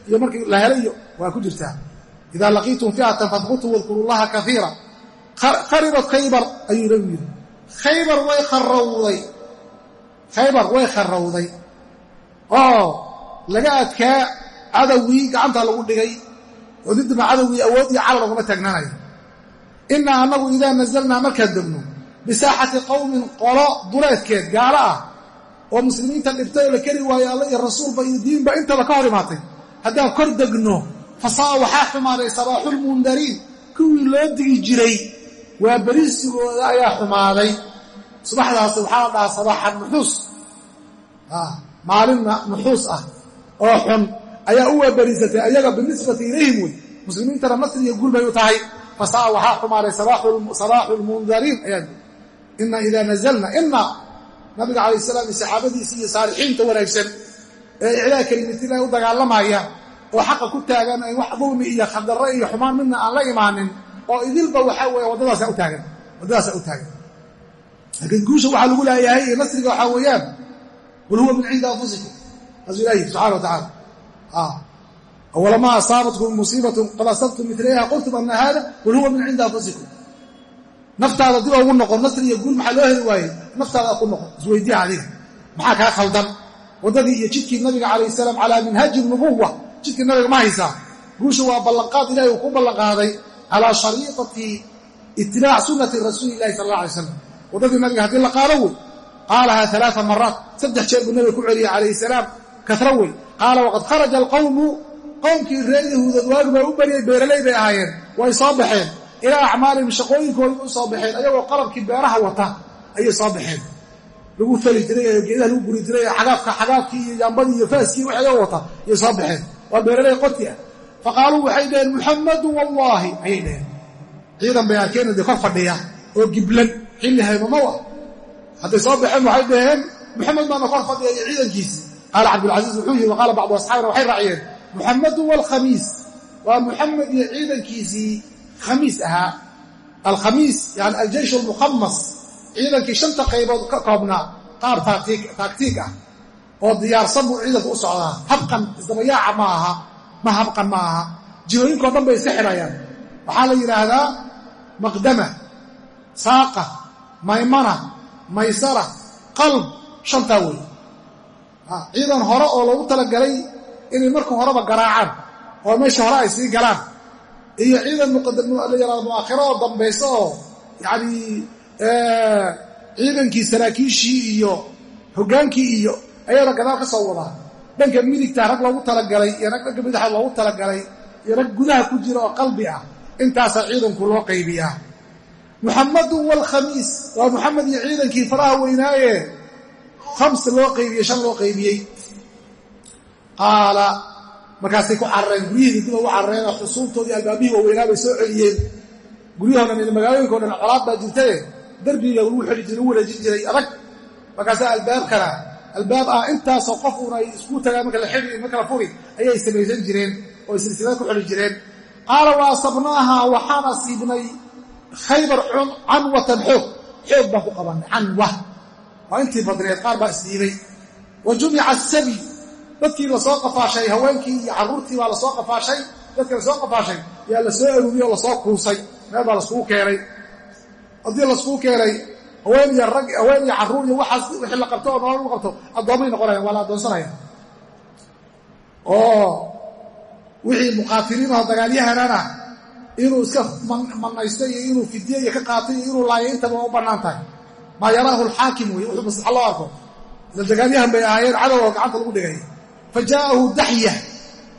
iyo markii la helayo waa ku jirtaa. Idaa laqiitum fi'atan fadbutuu wadkuru llaha kaiira kharibat khaybar ayuu nabigu yidhi. Khaybar way kharawday khaybar way kharowday. Oo laga adkaa cadowgii gacanta lagu dhigay. Oo didma cadowgii awood iyo cala laguma taagnanayo innaa annagu idaa nazalnaa markaan degno bisaaxati qowmin qolo duleedkeed gaalo ah oo muslimiinta dhibtay oo la keri waayo alla iyo rasuulba iyo diinba intaba ka hor imaatay. Haddaan kor degno fasaa waxaa xumaaday sabaaxulmundariin kuwii loo digi jiray waa berisigooda ayaa xumaaday. Subaxdaasi waxaa la dhahaa sabaaxa nuxuus. Maalin nuxuus ah oo xun ayaa u waaberiisatay ayaga binisbati ilayhim wey. Muslimiintana nasri iyo guul bay u tahay fasaa waxaa xumaaday sabaaxu lmundariin ayaa ina idaa nazalna ina nabiga calayh salaam iyo saxaabadiisii iyo saalixiinta wanaagsan ee iclaa kelimatilahi u dagaalamaya oo xaqa ku taagan ay wax dulmi iyo khadarre iyo xumaan midna aan la imaanin oo idilba waxaa weeye waddadaasa u taagan waddadaasa u taagan laakiin guusha waxaa lagu leeyahay iyo nasriga waxaa weeyaan qul huwa min cindi anfusikum saasuu ilahi subxana wa tacala awalamaa asaabatkum musiibatun qad asabtum milayha qultum ana hada qul huwa min cindi anfusikum naftaada dib ugu noqon nasri iyo guul maxaa loo heli waayey naftaada ku noqon isweydiiha adiga maxaa kaa khaldan waddadii iyo jidkii nabiga calayh salaam calaa minhaaji nubuwa jidkii nabiga ma haysaa guusha waa ballanqaad ilahi uu ku ballanqaaday calaa shariiqati itibaac sunnati rasuuli ilahi sala alla alay slam waddadii nabiga haddii la qaado wey qaalahaa alaaa maraat saddex jeer buu nabiga ku celiyey calayhi salaam kasro wey qaala waqad kharaja alqawmu qowmkii reer yahuudood waagi baa u bariyey beeraley bay ahaayeen. Way soo baxeen. Ilaa acmaalihim shaqooyinkoodii u soo baxeen. Ayagoo qalabkii beeraha wata ayay soo baxeen. Lagu fali jiray ee geedaha lagu guri jiray xagaafkii iyo yaambadii iyo faaskii wax ayagoo wata ayay soo baxeen. Waa beeraley qoti ah. Fa qaaluu waxay dhaheen muxammadu wallaahi. Ayay dhaheen. Ciidan bay arkeen dee kor fadhiya oo giblan xilli haymamow ah hadday soo baxeen waxay dhaheen muxamed baana kor fadhiya iyo ciidankiisi qaala cabdulcasiis wuxuu yihi wa bacdu asxaabina waxay raaciyeen muxamadu waalkhamiis waa muxamed iyo ciidankiisii khamiis ahaa. Alkhamiis yani aljeysh almukhamas ciidankii shanta qaybood ka koobnaa qaar taagtiig ah. Oo diyaarsan buu ciidanku u socdaa. Habqan isdabayaaca ma aha ma habqan ma aha. Jihooyinkao dhan bay iska xidhayaan waxaa la yidhaahdaa maqdama saaqa maymana maysara qalb shantaa wey ciidan hore oo loogu talagalay inay marka horeba garaacaan oo meesha hore ay sii galaan. Iyo ciidan mu'aakhiro oo dambayso oo yacanii ciidankii saraakiishii iyo hoggaankii iyo ayaana gadaal ka soo wadaa dhanka midigta rag loogu talagalay iyo rag dhanka midaxa loogu talagalay iyo rag gudaha ku jira oo qalbi ah intaasaa ciidanku loo qaybiyaa. Muxamadun waalkhamiis waa muxamed iyo ciidankii faraha weynaaye. Khams loo qaybiyey shan loo qaybiyey qaala markaasay ku carareen guryihii dib ugu carareen oo xusuultoodii albaabihii waaweynaa bay soo celiyeen. Guryahoo dhan magaalooyinko dhan colaad baa jirtae darbiga lagu xeli jiray lagu wareejin jiray adag. Markaasaa albaabkana albaab ah intaasoo qof uun ay isku tagaan marka la xili marka la furi ayay samaysan jireen oo silsilad ku xeli jireen. Qaala wa asabnaaha waxaan asiibnay khaybar canwatan xoog. Xoog baan ku qabannay canwa. Waa intii badneed qaar baa isdhiibay wa jumica asabi dadkii la soo qafaashay haweenkii iyo carruurtii baa la soo qafaashay. Dadkii la soo qafaashay yaa la soo aruuriyey oo la soo kuusay. Meel baa laskugu keenay. Haddii laskugu keenay haween iyo rag haween iyo carruur iyo waxaas wixii la qabto oo nolol lagu qabto addoommay noqonayaan waa la addoonsanaya oo wixii muqaatiliinoo dagaalyahanana inuu iska manaysto iyo inuu fidye iyo ka qaato iyo inuu laayo intaba u bannaan tahay. Maa yaraahu alxaakim wey wuxuu maslaxa loo arko. Dagaalyahan bay ahaayeen cadow oo gacanta lagu dhigay fa jaa'ahu daxya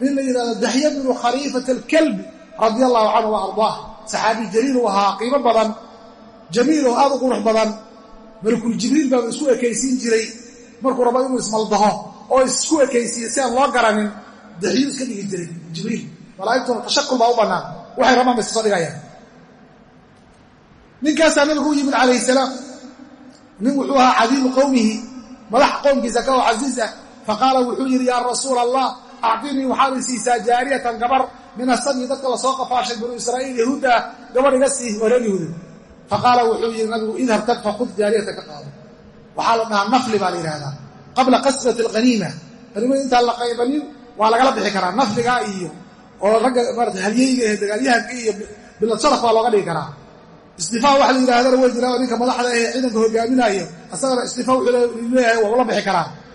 nin la yidhahdo daxya bnu khaliifata alkalbi radia allahu canhu wa ardaah saxaabi jaliil uu ahaa qiimo badan jamiil oo aad u qurux badan malakul jibriil baa isku ekaysiin jiray markuu rabo inuu ismaldaho oo isku ekaysiiye si aan loo garanin daxyu iska dhigi jiray jibriil malaa'igtuna tashakul baa u bannaan waxay rabaan bay iska dhigayaan ninkaasaa nabigu u yimid calayhi salaam nin wuxuu ahaa cadiimu qowmihi madax qowmkiisa ka oo casiis ah faqaala wuxuu yidhi yaa rasuula allah acdinii waxaad i siisaa jaariyatan gabar. Min asabi dadka la soo qafaashay binu israa'iil yahuudda ah gabar iga sii reer yahuuda faqaala wuxuu yidhi nabigu idhab tag fakud jaariyatan ka qaado. Waxaa la dhahaa nafli baa la yidhahdaa qabla qasrati alghaniima. Haniimada intaan la qaybanin waa lagala bixi karaa nafligaa iyo oo ragga maarata halyeyga ee dagaalyahanka iyo bilad sharaf baa looga dhigi karaa. Istifaa waxa la yidhahdana way jiraa oo ninka madaxda ee ciidanka hogaaminaayo intaan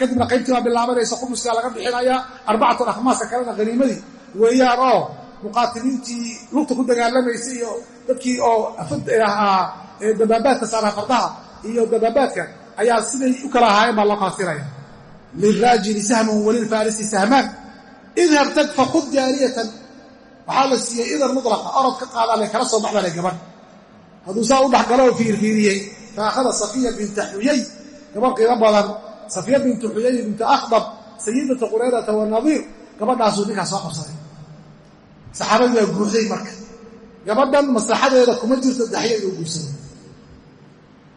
kadibna qaybtii baa bilaabanaysa qumuskaa laga bixinayaa arbacatun akhmaaska kalena haniimadii weeyaan oo muqaatiliintii lugta ku dagaalamaysay iyo dadkii oo ahaa dabaabaadka saaraa fardaha iyo dabaabaadka ayaa siday u kala ahaayeen baa loo kala tiraya liraajili sahmun walilfaarisi sahmaan idhab tag fakud jaariyatan. Waxaa la siiyey idan mulaqa orod ka qaada le kala soo baxda le gabadh hadduu saa u dhexgalo fiirfiiriyey fa safiya binta xuyay qiimo badan safiya bintu xuyay binta akhdab sayidata qureydata wanadiir gabadhaasuu ninkaas soo qabsaday. Saxaabadii baa guuxday marka. Gabadhan maslaxadeeda kuma jirto daxya inuu guursado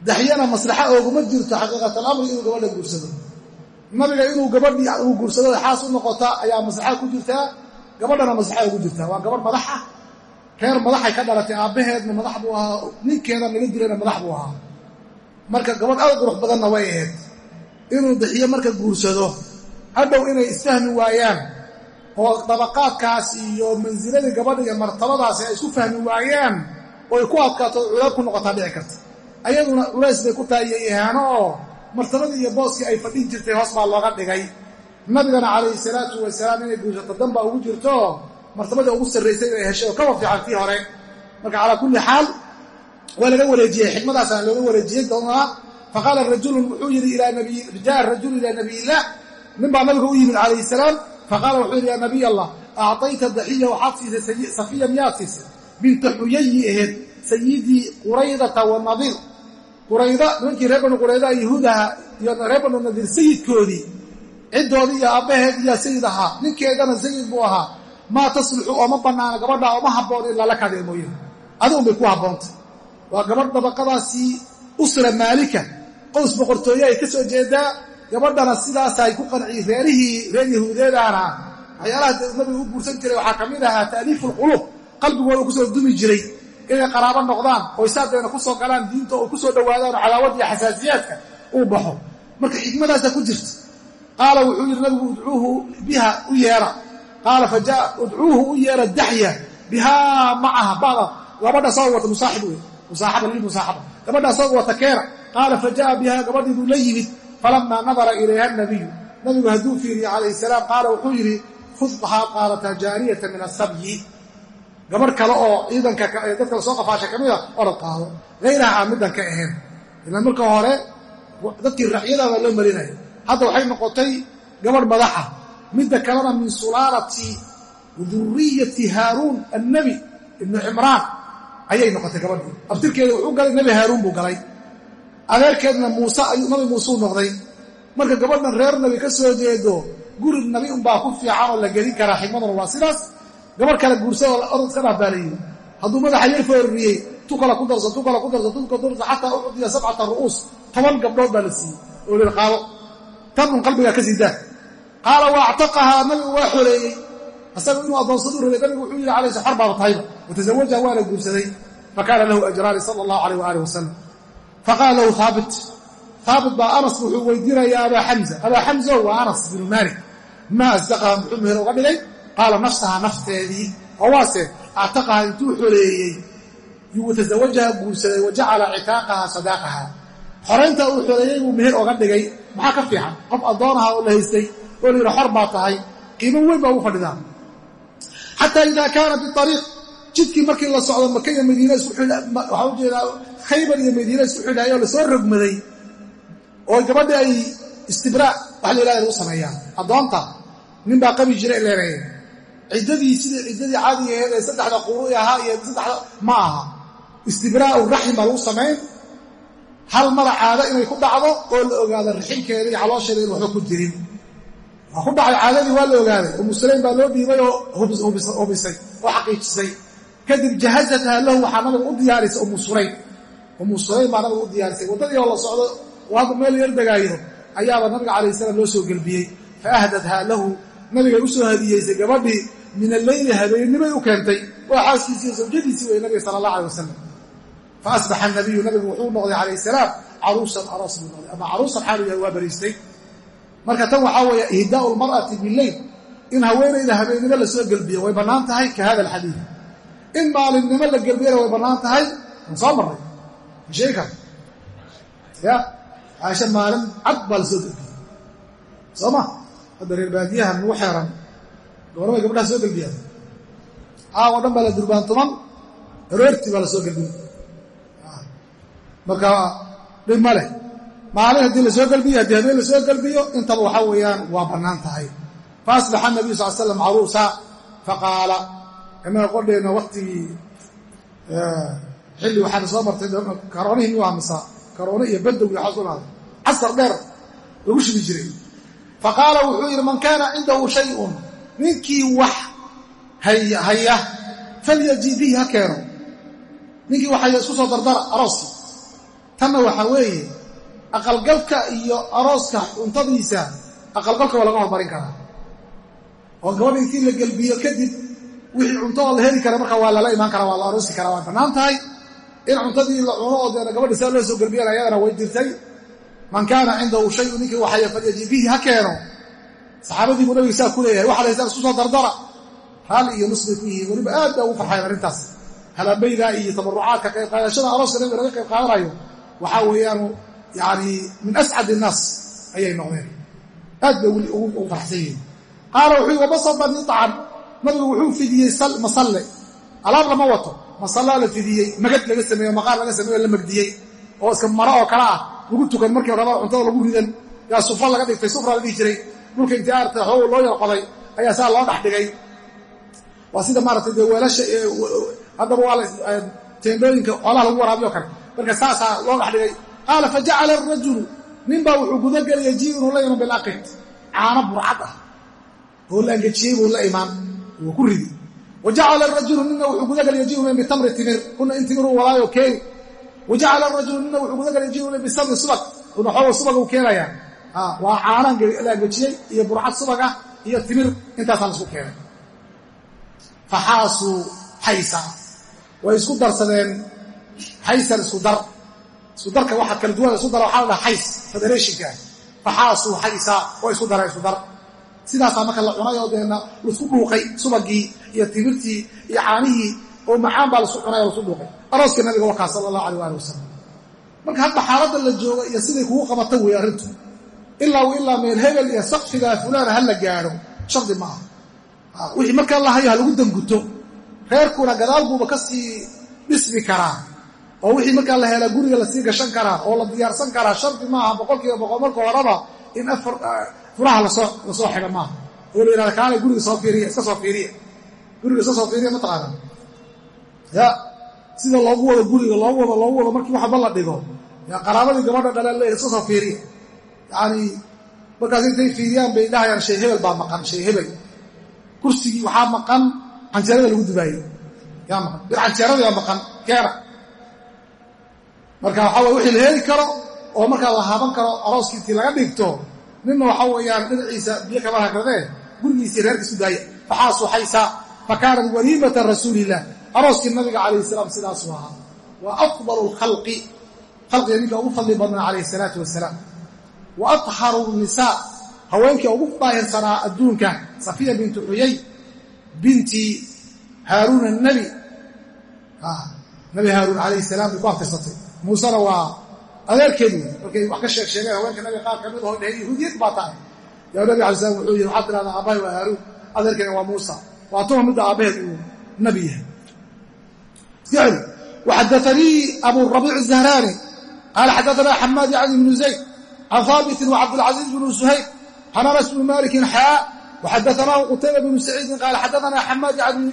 daxyana maslaxa ooguma jirto xaqiiqatalamri inuu gabadha guursado. Nabiga inuu gabadhii uu guursado xaas u noqota ayaa maslaxa ku jirtaa gabadhana maslaxa ugu jirtaa waa gabadh madaxa reer madaxay ka dhalatay aabbaheedna madax buu ahaa ninkeeda naga dilayna madax buu ahaa. Marka gabadh aad qurux badanna way ahayd inuu daxiyo marka guursado. Hadhow inay isfahmi waayaan oo dabaqaadkaas iyo mansiladii iyo martabadaasi ay isku fahmi waayaan oo ay ku adkaato culaab ku noqotaa dhici karta. Ayaduna culays bay ku tahay iyo ihaano oo martabadii iyo booskii ay fadhin jirtay hoos baa looga dhigay. Nabigana calayhi salaatu wasalaam inay guursato danbaa ugu jirto martabadii ugu sarraysay inay heshay oo kaba fiican tii hore. Marka calaa kulli xaal waa laga wareejiyey xikmadaasana looga wareejiyey doonaa faqaala rajulun wuxuu yidhi jaa rajulu ilaa nabiyillaah nin baa nabiga u yimid calayhi salaam faqaala wuxuu yidhi yaa nabiy allah acطayta daxiya waxaad siisay safiya miyaad siisay binta xuyayi aheed sayidii quraydata wanadiir qurayda nimankii reer banu qurayda yahuudaha iyo reer banu nadiir sayidkoodii ciddoodii iyo aabbaheed iyaa sayid ahaa ninkeedana sayid buu ahaa maa taslixu ooma bannaana gabadha ooma habboon in lala kadee mooye adigun bay ku habboontay waa gabadh dabaqadaasii usra maalika qows boqortooye ay ka soo jeedaa gabadhana sidaasaay ku qanciy reerihii reer yahuudeedana waxyaalaha nabiga u guursan jiray waxaa ka mid ahaa ta'liifu lquluub qalbigooda ku soo dumi jiray. Inay qaraabo noqdaan oo isaadeena ku soo galaan diinta oo ku soo dhowaadaan oo cadaawad iyo xasaasiyaadka uu baxo. Marka xikmadaasa ku jirta. Qaala wuxuu yidhi nabigu udcuuhu biha u yeera. Qaala fa jaa udcuuhu u yeera daxya bihaa macaha bada. Gabadha soo wata musaaxib wey musaaxaba lilmusaaxaba gabadha asagoo wata keena qaala fa jaa bihaa gabadhii buu la yimid falamaa nadara ilayha nabiyu nabigu hadduu fiiriye calayhi salaam qaala wuxuu yidhi khud waxaad qaadataa jaariyata min asabyi gabarh kale oo ciidanka dadka la soo qafaasha ka mida orad qaado. Hayraha aan middan ka ahayn. Ilaan marka hore dadkii racyada baa loo marinaya hadda waxay noqotay gabarh madaxa. Midda kalena min sulaalati duriyati haaruun annabi ibnu cimraan ayay noqotay gabadhii. Abtirkeeda wuxuu galay nebi haaruun buu galay. Adeerkeedna muuse nabi muuseu noqday. Marka gabadhan reer nabi ka soo jeedo guri nabi unbaa ku fiican oo la gelin karaa xikmaduna waa sidaas. Gabarh kale guursada orod iska dhaabaalayihi hadduu madaxa yar foorriyey tu kala ku darso tu kala ku darso tu kala darso xataa ucdiya sabcata ru'uus toban gabdhood baa la siiyey. Oo lil qaado. Tan un qalbigaa ka sii daa. Qaala wa actaqahaa nabigu waa xoreeyey asaga inuu addoonsadu rabay nabigu wuxuu yidhi alaysa xor baaba tahayba watazawajaha waana guursaday. Fakaana lahu ajraani sala allahu alayh waalih wasalam faqaala lahu haabit haabit baa anas wuxuu weydiinayaa abaa xamza abaa xamzo waa anas binu maalik. Maa asdaqaha muxuu meher uga dhigay? Qaala nafsaha nafteedii. Oo waase actaqaha intuu xoreeyey watazawajaha guursaday wa jacala citaaqaha sadaaqaha xoraynta uu xoreeyey buu meher oga dhigay. Maxaa ka fiican? Qof addoonaha oo la haystay oo la yidhi xor baa tahay. Qiimo weyn baa ugu fadhidaa xataa idaa kaana biariiq jidkii markii la socdo maka iyo madiina waxaa khaybar iyo madiina isku xidhaayoo la soo rogmaday. Oo gabadhi ay istibraa wax la yidhahda lagu sameeyaan addoonta nin baa qabi jira leereeye ciddadii sidii ciddadii caadiga aheed ee saddexda quru'i ahaa iyo saddexda ma aha. Istibraa'u raxim baa lagu samayn hal mara caado inay ku dhacdo oo la ogaado rixinkeeda iyo caloosheeda in waxba ku jirin waa ku dhacay caadadii waa la ogaaday umu sulaym baa loo dhiibay oo hubisay oo xaqiijisay. Kadib jahazatha lahu waxaa nabiga u diyaarisay umu sulaym. Umu sulaym baa nabiga u diyaarisay. Waddadii oo la socdo hadda meel yar degaayo ayaaba nabiga calayh salaam loo soo gelbiyey. Fa ahdathaa lahu nabigay u soo hadiyeysay gabadhii min alleyli habeennimay u keentay. Waa xaaskiisiiyo zawjadiisii wey nabiga sala allah alay wasalam fa asbaxa nabiyu nabigu wuxuu noqday calayh salaam caruusan aroos buu noqday. Ama caruusan xaalu waa bariistay marka tan waxaa weeye ihdaau lmar'ati bileyl in haweenayda habeennimo la soo gelbiyo way bannaan tahay ka hada alxadiid in maalinimo la gelbiyana way bannaan tahay. An soo marray? Sheegi kar ya caasha maalin cad baa la soo gelbiyey soo ma? Hadda reer baadiyaha nugu xeeran. Goormay gabdhaha soo gelbiyaan caawo dhan baa la durbaantuman aroortii baa la soo gelbiyey marka dhib ma leh maalin haddii la soo gelbiyo haddii habeen la soo gelbiyo intaba waxaa weeyaan waa bannaan tahay. Fa nabiyu sal slam caruusa faqaala innaga qodheenna waktigii xilli waxaana soo martay karoonihii waa misa karoone iyo badow iyo xasunaada casar dheer lagu shigi jiray. Fa qaala wuxuu yidhi man kaana cindahu shayun ninkii wax haya falyaji bihi ha keeno. Ninkii wax isku soo dardara arooskii tanna waxaa weeye aqalgalka iyo arooska cuntadiisa aqalgalka waa laga hormarin karaa. Oo gabadha la gelbiyo kadib wixii cunto oo la heli kara marka waa lala imaan karaa waa la aroosi karaa waa bannaan tahay. In cuntadii la cuno oo deena gabadhi saa loo soo gelbiyana ayadana way jirtay man kaana cindahu shayu ninkii waxaya falyaji bihi ha keeno. Saxaabadii buu nabiga saa ku leeyahay waxa la haystaan isku soo dardara. Raalli iyo nus bay weliba aad baa ugu farxayan arrintaas. Halabayda iyo tabarucaadka qayb qaadashada arooska nabiga laga qayb qaadanayo waxaa weeyaan yani min ascad innaas ayay noqdeen aad bay ugu farxsan yihiin qaala wuxuu yii wabasabani acan nabigu wuxuu fidiyey masalle alaab lama wato masallaa la fidiyey magad laga sameeyo maqaar laga sameeyo la magdiyey oo iska maro oo kale ah lagu tukan markii rabaa cuntada lagu ridan yaa sufa laga dhigtay sufra la dhihi jiray dhulka intii aarta xoog loo yar qoday ayaa saa loo dhex dhigay waa sida maaragtay dee weelasha haddaba waa teendooyinka xoolaha lagu waraabiyo kale marka saasaa loo dhex dhigay qaala fajacala arajulu ninbaa wuxuu gudagelay yajiiu inuu la iman bilaqid caano burcad ah oo la angejiyey buu la imaan wuu ku ridi wa jacala arajulu nina wuxuu gudagelay yajiiu bitamri timir kuna in timiruu walaayo keeni wa jacala arajulu nina wuxuu gudagelay yajiiu bisamri subag una xooga subag uu keenayaa waa caano la angejiyey iyo burcad subag ah iyo timir intaasaa la isku keenay faxaasuu xaysa way isku darsadeen xaysan isku dar isku darka waxa kala duwan isku dara waxaa la dhaha xays federationka. Faxaasuu xaysa way isku dareen isku dar sidaasaa marka la oo deena la isku dhuuqay subagii iyo timirtii iyo caanihii oo macaan baa la isku cunay oo dhuuqay. Arooska nabiga wakaa sala allahu alay ali wasalam marka hadda xaaladda la jooga iyo siday kugu qabata wey arrintu. Ilaa w ilaa meel hebel iyo sakfigaa fulaana ha la gaadho shardi ma aha. Wixii markaa la hayo ha lagu danguto. Reerkuna gadaal buuba ka sii dhismi karaa oo wixii markaa la helaa guriga la sii gashan karaa oo la diyaarsan karaa shardi maaha boqolkiiba boqol marka horeba in furaha la soo xidha maaha. Oo la yihahda kaale guriga soo fiiriya iska soo fiiriya guriga iska soo fiiriya mataqaana ya sida loogu wado guriga loogu wado loogu wado markii waxba la dhigo. Qaraabadii gabadha dhaleen le iska soo fiiriya yani markaas intay fiiriyaan bay dhahayaan shay hebel baa maqan shay hebel. Kursigii waxaa maqan canjeerada lagu dubaayey yaa maqan bir canjeerada yaa maqan keena marka waxaa way wixii la heli karo oo markaa la haaban karo arooskiintii laga dhigto ninna waxaa weeyaan dhinaciisa biyo kama hagradee gurigiisii reerkiisu daaya faxaasuu xaysa fa kaanat waliimata arooskii nabiga calayhi salaam sidaasuu ahaa. Wa afdalu lkhalqi khalqiga ninka ugu fadli badnaa calayhi salaatu wasalaam wa atharu nisaa haweenkii ugu daahirsanaa adduunka safiya bintu xuyay binti haaruun annabi. Nabi haaruun calayhi salaam bay ku aftirsatay muusena waa adeerkeedu markay wax ka sheeg sheegeen haweenka nabiga qaar ka mid aho dheheen yahuudiyad baa tahay. Yaa nabi alay slam wuxuu yidhi waxaad tirahdaa aabbahay waa haaruun. Adeerkeena waa muusa. Waa tuma midda aabbaheed uu nabi yahay. Celi waxadaanii abu rabiic الzahraani qaala xadaana xamaad yacni ibnu zayd can haabitin wacabdilcaziiz bnu suhayb can anas bni malikin xaa waxadaanaahu qutayba bnu saciidin qaala xadaana xamaad yacni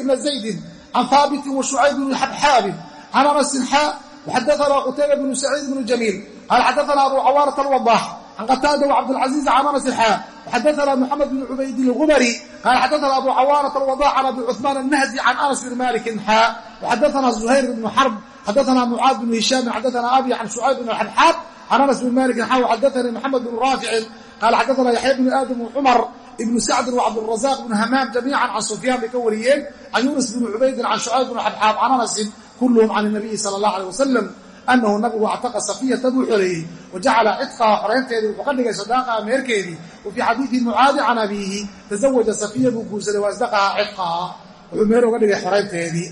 ibna zaydin can haabitin wa shucayb bni xabxaabin can anasin xaa xadana qutayba bnu saciid bnu jamiil qaal xadaana abu cawaarat alwadax can qataada wacabdilcasiiz camana sixaa xadaana muxamed bn cubayd ilgumari qaal xadaana abu cawaarat alwadax can abi cuثmaan alnahdi can anas bn malikin xaa waxadaana zuhayr bnu xarb xadaana mucaad bnu hishaami xadaana abi can shucayb bn xabxaab can anas bn malikin xaa waxadaanii moxamed bnu raaficin qaal xadaana yaxya bnu aadam cumar ibnu sacdin wacabdrazaq bnu hamaam jamiican can sufyaan bay ka wariyeen can yunis bni cubaydin can shucayb bn xabxaab can anasin kulluhum can nabiyi sala allah aleh wasalam annahu nabigu actaqa safiyatan wuu xoreeyey wajacala cidqaha xoreynteedii wuxuu ka dhigay sadaqaha meherkeedii wa fii xadiidi mucaadi can abiihi tazawaja safiya buu guursaday wa asdaqaha cidqaha wuxuu meher uga dhigay xoreynteedii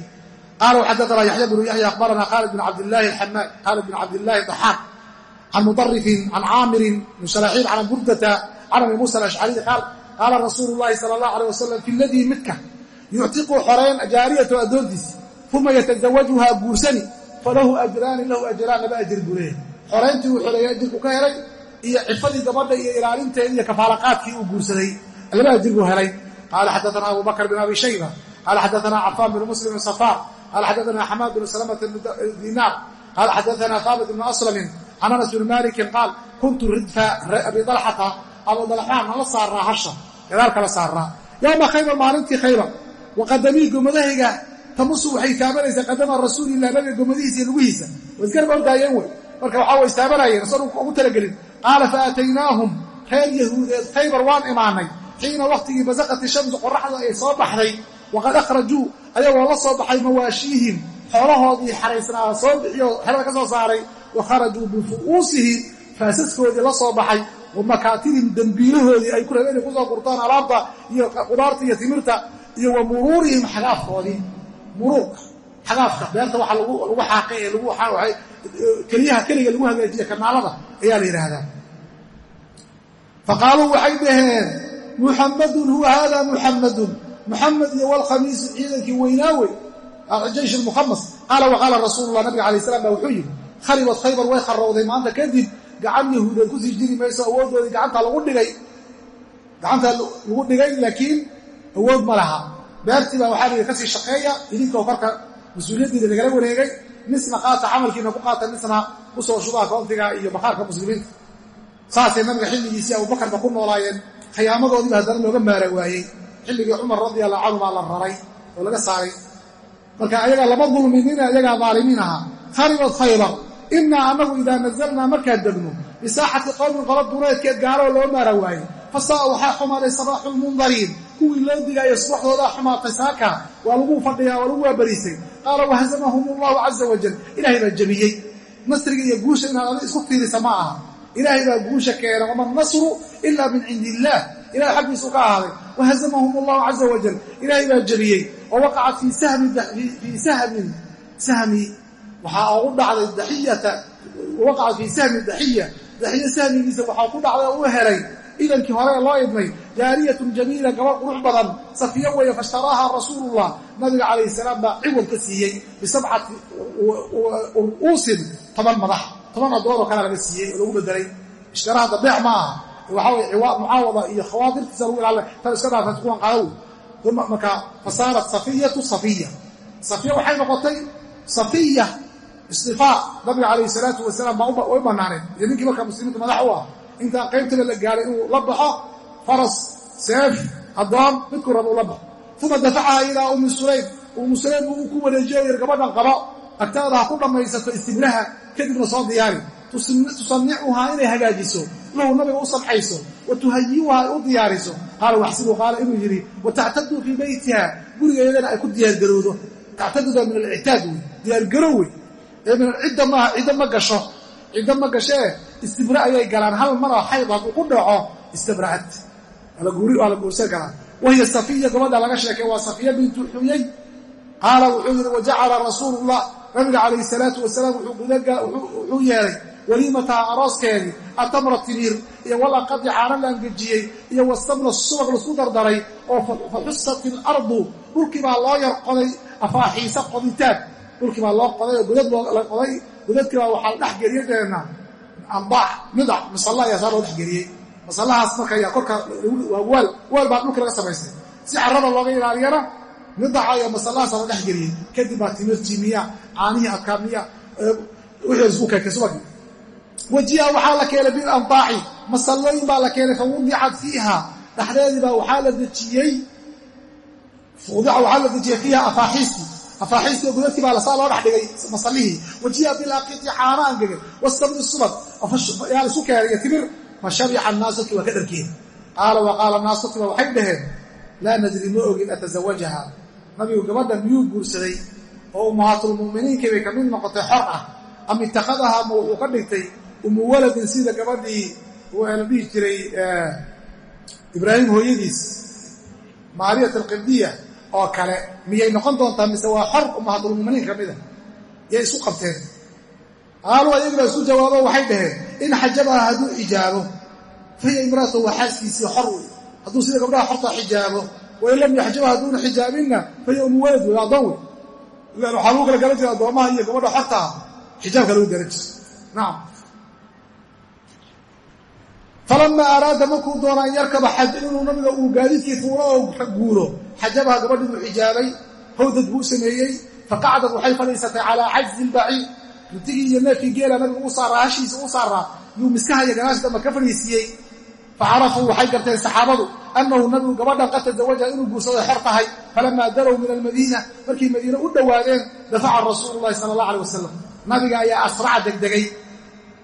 qaala xadaanaa yaxya bnu yaxya akhbaranaa khaalid bin cabdilaahi xamaad khaalid bin cabdillaahi daxaaq can mudarifin can caamirin bn shalaaxiil can burdata can abi muusa alashcari qaal qaala rasuulu llaahi sala allah aleh wasalam fi ladii midka yuctiqu xoreen jaariyatu addoontiis uma yatazawajuhaa guursani falahu ajraani lahu ajraan laba ajir buu leeyahy xorayntii uu xoreeyey ajirku ka helay iyo cifadii gabadha iyo ilaalinteedii iyo kafaalaqaadkii uu guursaday laba ajir buu helay qaala xadaana abu bakr bin abi shayba qaala xadaana cafaan bn muslim bn safaar qaala xadaana xamaad bn salamata dinaar qaala xadaana haabit bn aslamin can anas bn malikin qaal kuntu ridfa abi dalxata abu dalxaan nala saaraa hasha gadaalka la saaraa yowma khaybar maalintii khaybar waqadamii gomadahayga tamusu waxay taabanaysaa qadama rasuulilah nabiga gomadihiisa iyo lugihiisa. Way isgarab ordaayeen wey marka waxaa istaabanayeen asan ugu talagelin qaala faataynaahum reer yahuudeed khaybar waan imaanay. Xiina wakhtigii basaqati shamsu qoraxda ay soo baxday waqad akhrajuu ayagoo la soo baxay mawaashiihim. Xoolahoodii xaraysnaa soo bixiyo xerada ka soo saaray. Wa kharajuu bifu'uusihim faasaskoodii la soo baxay. Wa makaatibihim dembiilahoodii ay ku rabeen ku soo gurtaan alaabta iyo qudaarta iyo timirta iyo wa muruurihim xagaafkoodii muruurka xagaafka beerta waxa lagu xaaqay ee keliyaha keliga lagu hagaajiya kanaalada ayaa la yidhaahdaa. Faqaaluu waxay dhaheen muxammadun huwa hada muxammadun muxamed iyo walkhamiisu ciidankii weynaawe jaysh mukhamas qaala waqaala rasuulullah nabiga alay slam baa wuxuu yidhi kharibat khaybar way kharowday maanta kadib gacan yahuudeed ku sii jiri mayso dhigay gacantaa lagu dhigay laakiin awood ma laha beertii baa waxaa layidhi ka sii shaqeeya idinkoo korka mas'uuliyaddiida lagala wareegay nisna qaata camalkiina ku qaata nisna ku soo shubaha koontiga iyo bakhaarka muslimiinta. Saasay nabiga xilligiisii abubakarba ku noolaayeen khiyaamadoodiiba haddana looga maara waayey. Xilligii cumar radia allahu canhu baa la raray oo laga saaray. Marka ayagaa lama dulminina ayagaa daalimiin ahaa. Kharibat khaybar. Inaa annagu idaa nazalnaa markaan degno bisaaxati qowmin qola dureedkeed gaaloo loo maara waayey. Fasaa waxaa xumaaday sabaaxu lmundariin kuwii loo digaayo subaxdoodaa xumaatay saaka. Waa lagu fadhiyaa waa lagu waabariisay. Qaala wahazamahum allahu caza wajal ilaahay baa jebiyey nasriga iyo guusha inaad adi isku fiirisa ma aha. Ilaahay baa guusha keena wama nasru ila min cindi illaah ilahay xaggiisu ka ahaaday wahazamahum allahu caza wajal ilaahay baa jebiyey oo waqacat fii sahmin sahmi waxaa ugu dhacday daxiyata. Waqacat fii sahmi daxiya. Daxiya sahmigiisa waxaa ku dhacday oo u helay idankii hore loo idmay jaariyatun jamiila gabadh qurux badan safiya weeye fashtaraaha rasuulullah. Nabiga calayhi salaam baa ciwad ka siiyey bisabcati ru'uusin toban madax. Toban addoonoo kale laga siiyey oo lagu bedelay ishtaraha dabeec ma aha. Waxaa weye mucaawada iyo khawaadirtiisa lagu ilaala tan iska dhaafat kuwan qaadaw uma marka fasaarat safiyatu safiya. Safiya waxay noqotay safiya istifaa nabiga calayhi salaatu wasalaam baa way banaaneen iyo ninkii markaa muslimiinta madax u ah intaan qaybtaba la gaaray inuu la baxo faras seef addoon midkuu raba ula baxo. Uma dafacaha ilaa ummi sulaym. Ummu sulaym buu ku wareejiyo yir gabadhan qabo. Agtaada ha ku dhammaysato istibraha kadibna soo diyaari tusanicuhaa inay hagaajiso. Lahu nabiga u samxayso wa tuhayiuhaa ay u diyaariso. Qaala waxsibuu qaala inuu yidhi wa tactaduu fii beytiha gurigeedana ay ku diyaargarowdo. Tactaduda min alictaad wey diyaargarow wey ee min cidda maaha ciddo ma gasho ciddo ma gashee istibra ayay galaan hal maroo xayd hadduu ku dhaco istibra'ad waa la guursan karaa wahiya safiya gabadha laga sheekay waa safiya bintu xuyay qaala wuxuu yidhi wajacala rasuulullah nabiga calayhi salaatu wasalaam wuxuu yeelay waliimataha arooskeedii atamra timiir iyo walaqadi caana la angejiyey iyo wasamna subag la isku dardaray oo faxusat ilardu dhulkii baa loo yar qoday afaaxiisa qoditaan dhulkii baa loo qoday oo godad la qoday godadkii baa waxaa dhex geliyey deena ambaax midac masalla ayaa saa loo dhex geliyey. Masallahaas marka ayaa korka waa waal waal baa dhulka laga samaystay. Si carrada looga ilaaliyana midaca iyo masallahaasa la dhex geliyey. Kadib baa timirtii miya caanihii adkaa miya wixii isku keenkay subagii wajiha waxaa la keenay bilambaaci masallooyin baa la keenay fa wudicat fiiha. Dhexdeedii baa waxaa la dejiyey wudica waxaa la dejiyey fiiha afaaxiistii afaaxiistii godadkii baa lasaa loo dhex dhigay masallihii wajiha bilaaqiti caana angegay wastabni subag yaa la isu keenay iyo timir. Fa shabica waa ka dharkeeda qaala wa qaala waxay dhaheen laa nadri ma ogin atazawajaha. Nabigu gabadhan miyuu guursaday? Oo ummahaatulmu'miniinkii bay ka mid noqotay xor ah. Ama ittakhadaha ma wuxuu ka dhigtay umu waladin sida gabadhii la dhihi jiray ibraahim hooyadiis maariyat alqibdiya oo kale miyay noqon doontaa? Mise waa xor ummahaatulmuminiin ka mida yay isu qabteen. Qaaluu ayagii baa isku jawaabo waxay dhaheen in xajabaha hadduu xijaabo fahiya imraatu waa xaaskiisii xor wey hadduu sida gabdhaha xorta xijaabo wain lam yaxjabha hadduuna xijaabinna fahiya umu wey addoon wey waxaa lagu kala garan jira addoomaha iyo gabadha xortaa xijaabka lagu garan jira nacam falamaa araada markuu doona an yarkaba xaj inuu nabiga uu gaadiidkii fuulo oo guuro xajabaha gabadhii xijaabay hawdad buu sameeyey faqacdad waxay fadhiisatay calaa cajzi ilbaciid rutigii iyo neefkii geela nabigu u saaraa hashiisa u saaraa yuu miskaha iyo ganaasha damba ka fadhiisiiyey facarafuu waxay garteen saxaabadu annahu nabigu gabadhan qad tazawaja inuu guursaday xor tahay falamaa darow min almadiina markay madiine u dhowaadeen dafaca rasuulu llahi sala allah alay wasalam nabiga ayaa asraca degdegay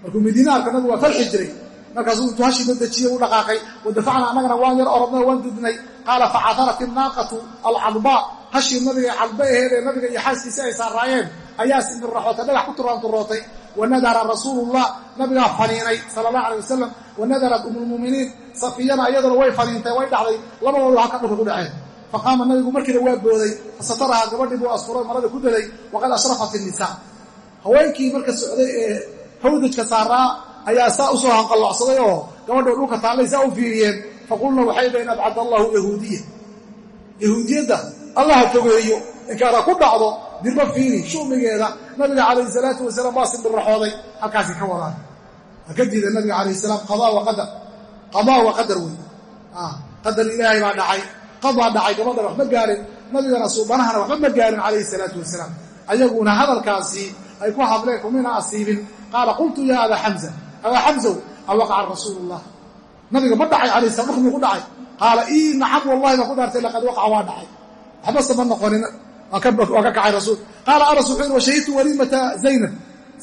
markuu madiine arka nabigu waa farxi jiray markaasuu intuu hashii la dejiye u dhaqaaqay wadafacna annagana waan yar orodnay waan dudnay qaala facadarat innaaqatu alcadbaa. Hashii nabiga cadba aheed ee nabiga iyo xaaskiisi ay saaraayeen ayaa simirraxootay dhagax ku turaanturootay wanadara rasuulullah nabigaa faniinay sala allah alay wasalam wanadarat umulmuminiin safiyana iyaduna way faniintay way dhacday labadoodu halka dhulka ku dhaceen. Faqaama nabigu markiina waa booday fasataraha gabadhii buu asturay marada ku daday waqad ashrafat innisaa haweenkii marka socday ee hawdajka saaraa ayaa saa u soo hanqallocsaday oo gabadha dhulka taallay saa u fiiriyeen. Faqulna waxay dhaheen abcad allahu yahuudiya yahuudiyadda allaha fogeeyo inkaana ku dhacdo dirba fiiri shumigeeda nabiga calayhi salaatu wasalaam waa simbirraxooday halkaasi ka wadaan waa ka nabiga calayhi salaam qadaa wa qadar. Qadaa wa qadar wey qadar ilaahay baa dhacay. Qadaa dhacay gabadhan waxma gaarin. Nabigana suubanahana waxba ma gaarin calayhi salaatu wasalaam. Ayaguna hadalkaasi ay ku hadleen kumina asiibin. Qaala qultu yaa abaa xamza xamsow awaqaca rasuulu llah nabiga ma dhacay calayh salam dhulkmuu ku dhacay qaala ii nacam wallahi baan ku dhaartay laqad waqaca waa dhacay waxbase ma noqonin waa ka kacay rasuul qaala anas wuxuu yidhi washahidtu waliimata zaynab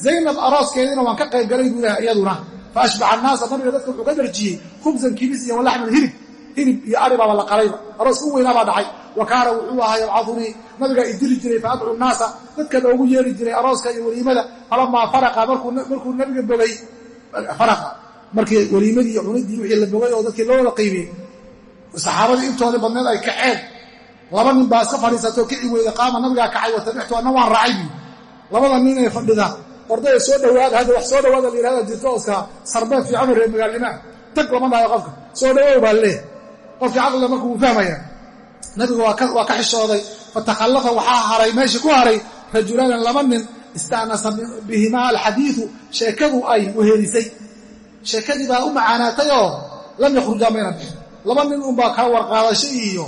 zaynab arooskeediina waan ka qayb galay buu ilahay iyaduna fa ashbaca annaasa nabiga dadka wuxuu ka darjiyey khubsan kibis iyo walaxman hilib hilib iyo aribaaba la qalayba aroos u weynaa baa dhacay wa wuxuu ahaa yabcadunii nabigaa idili jiray fa adcu nnaasa dadka noogu yeeri jiray arooska iyo weliimada falamaa faraqa markuu nabiga bogay faraqa. Markii weliimadii iyo wixii la bogay oo dadkii loo wada qiimiyey saxaabadii intoodii badneed ay kaceen. Laba nin baa iska fadhiisatoo kici weyda qaama nabigaa kacay watabictu anna waan raacay buu labada nin ee fadhida ordaya soo dhowaada hadda wax soo dhowaada la yihahda jirto oska sarbeed fiicanoo reer magaalnimaa tag lama dhahayo qofka. Soo dhawow baa leeh qofkii caqliga marka wuu fahmaya nabigu waa ka xishooday. Fatakhallafa waxaa haray meeshii ku haray rajulaanan laba nin ista'nasa bihimaa alxadiidu sheekadu ay wehelisay sheekadii baa u macaanaatay oo lam yakhrujaa mayna bixin laba nin unbaa kala warqaadasho iyo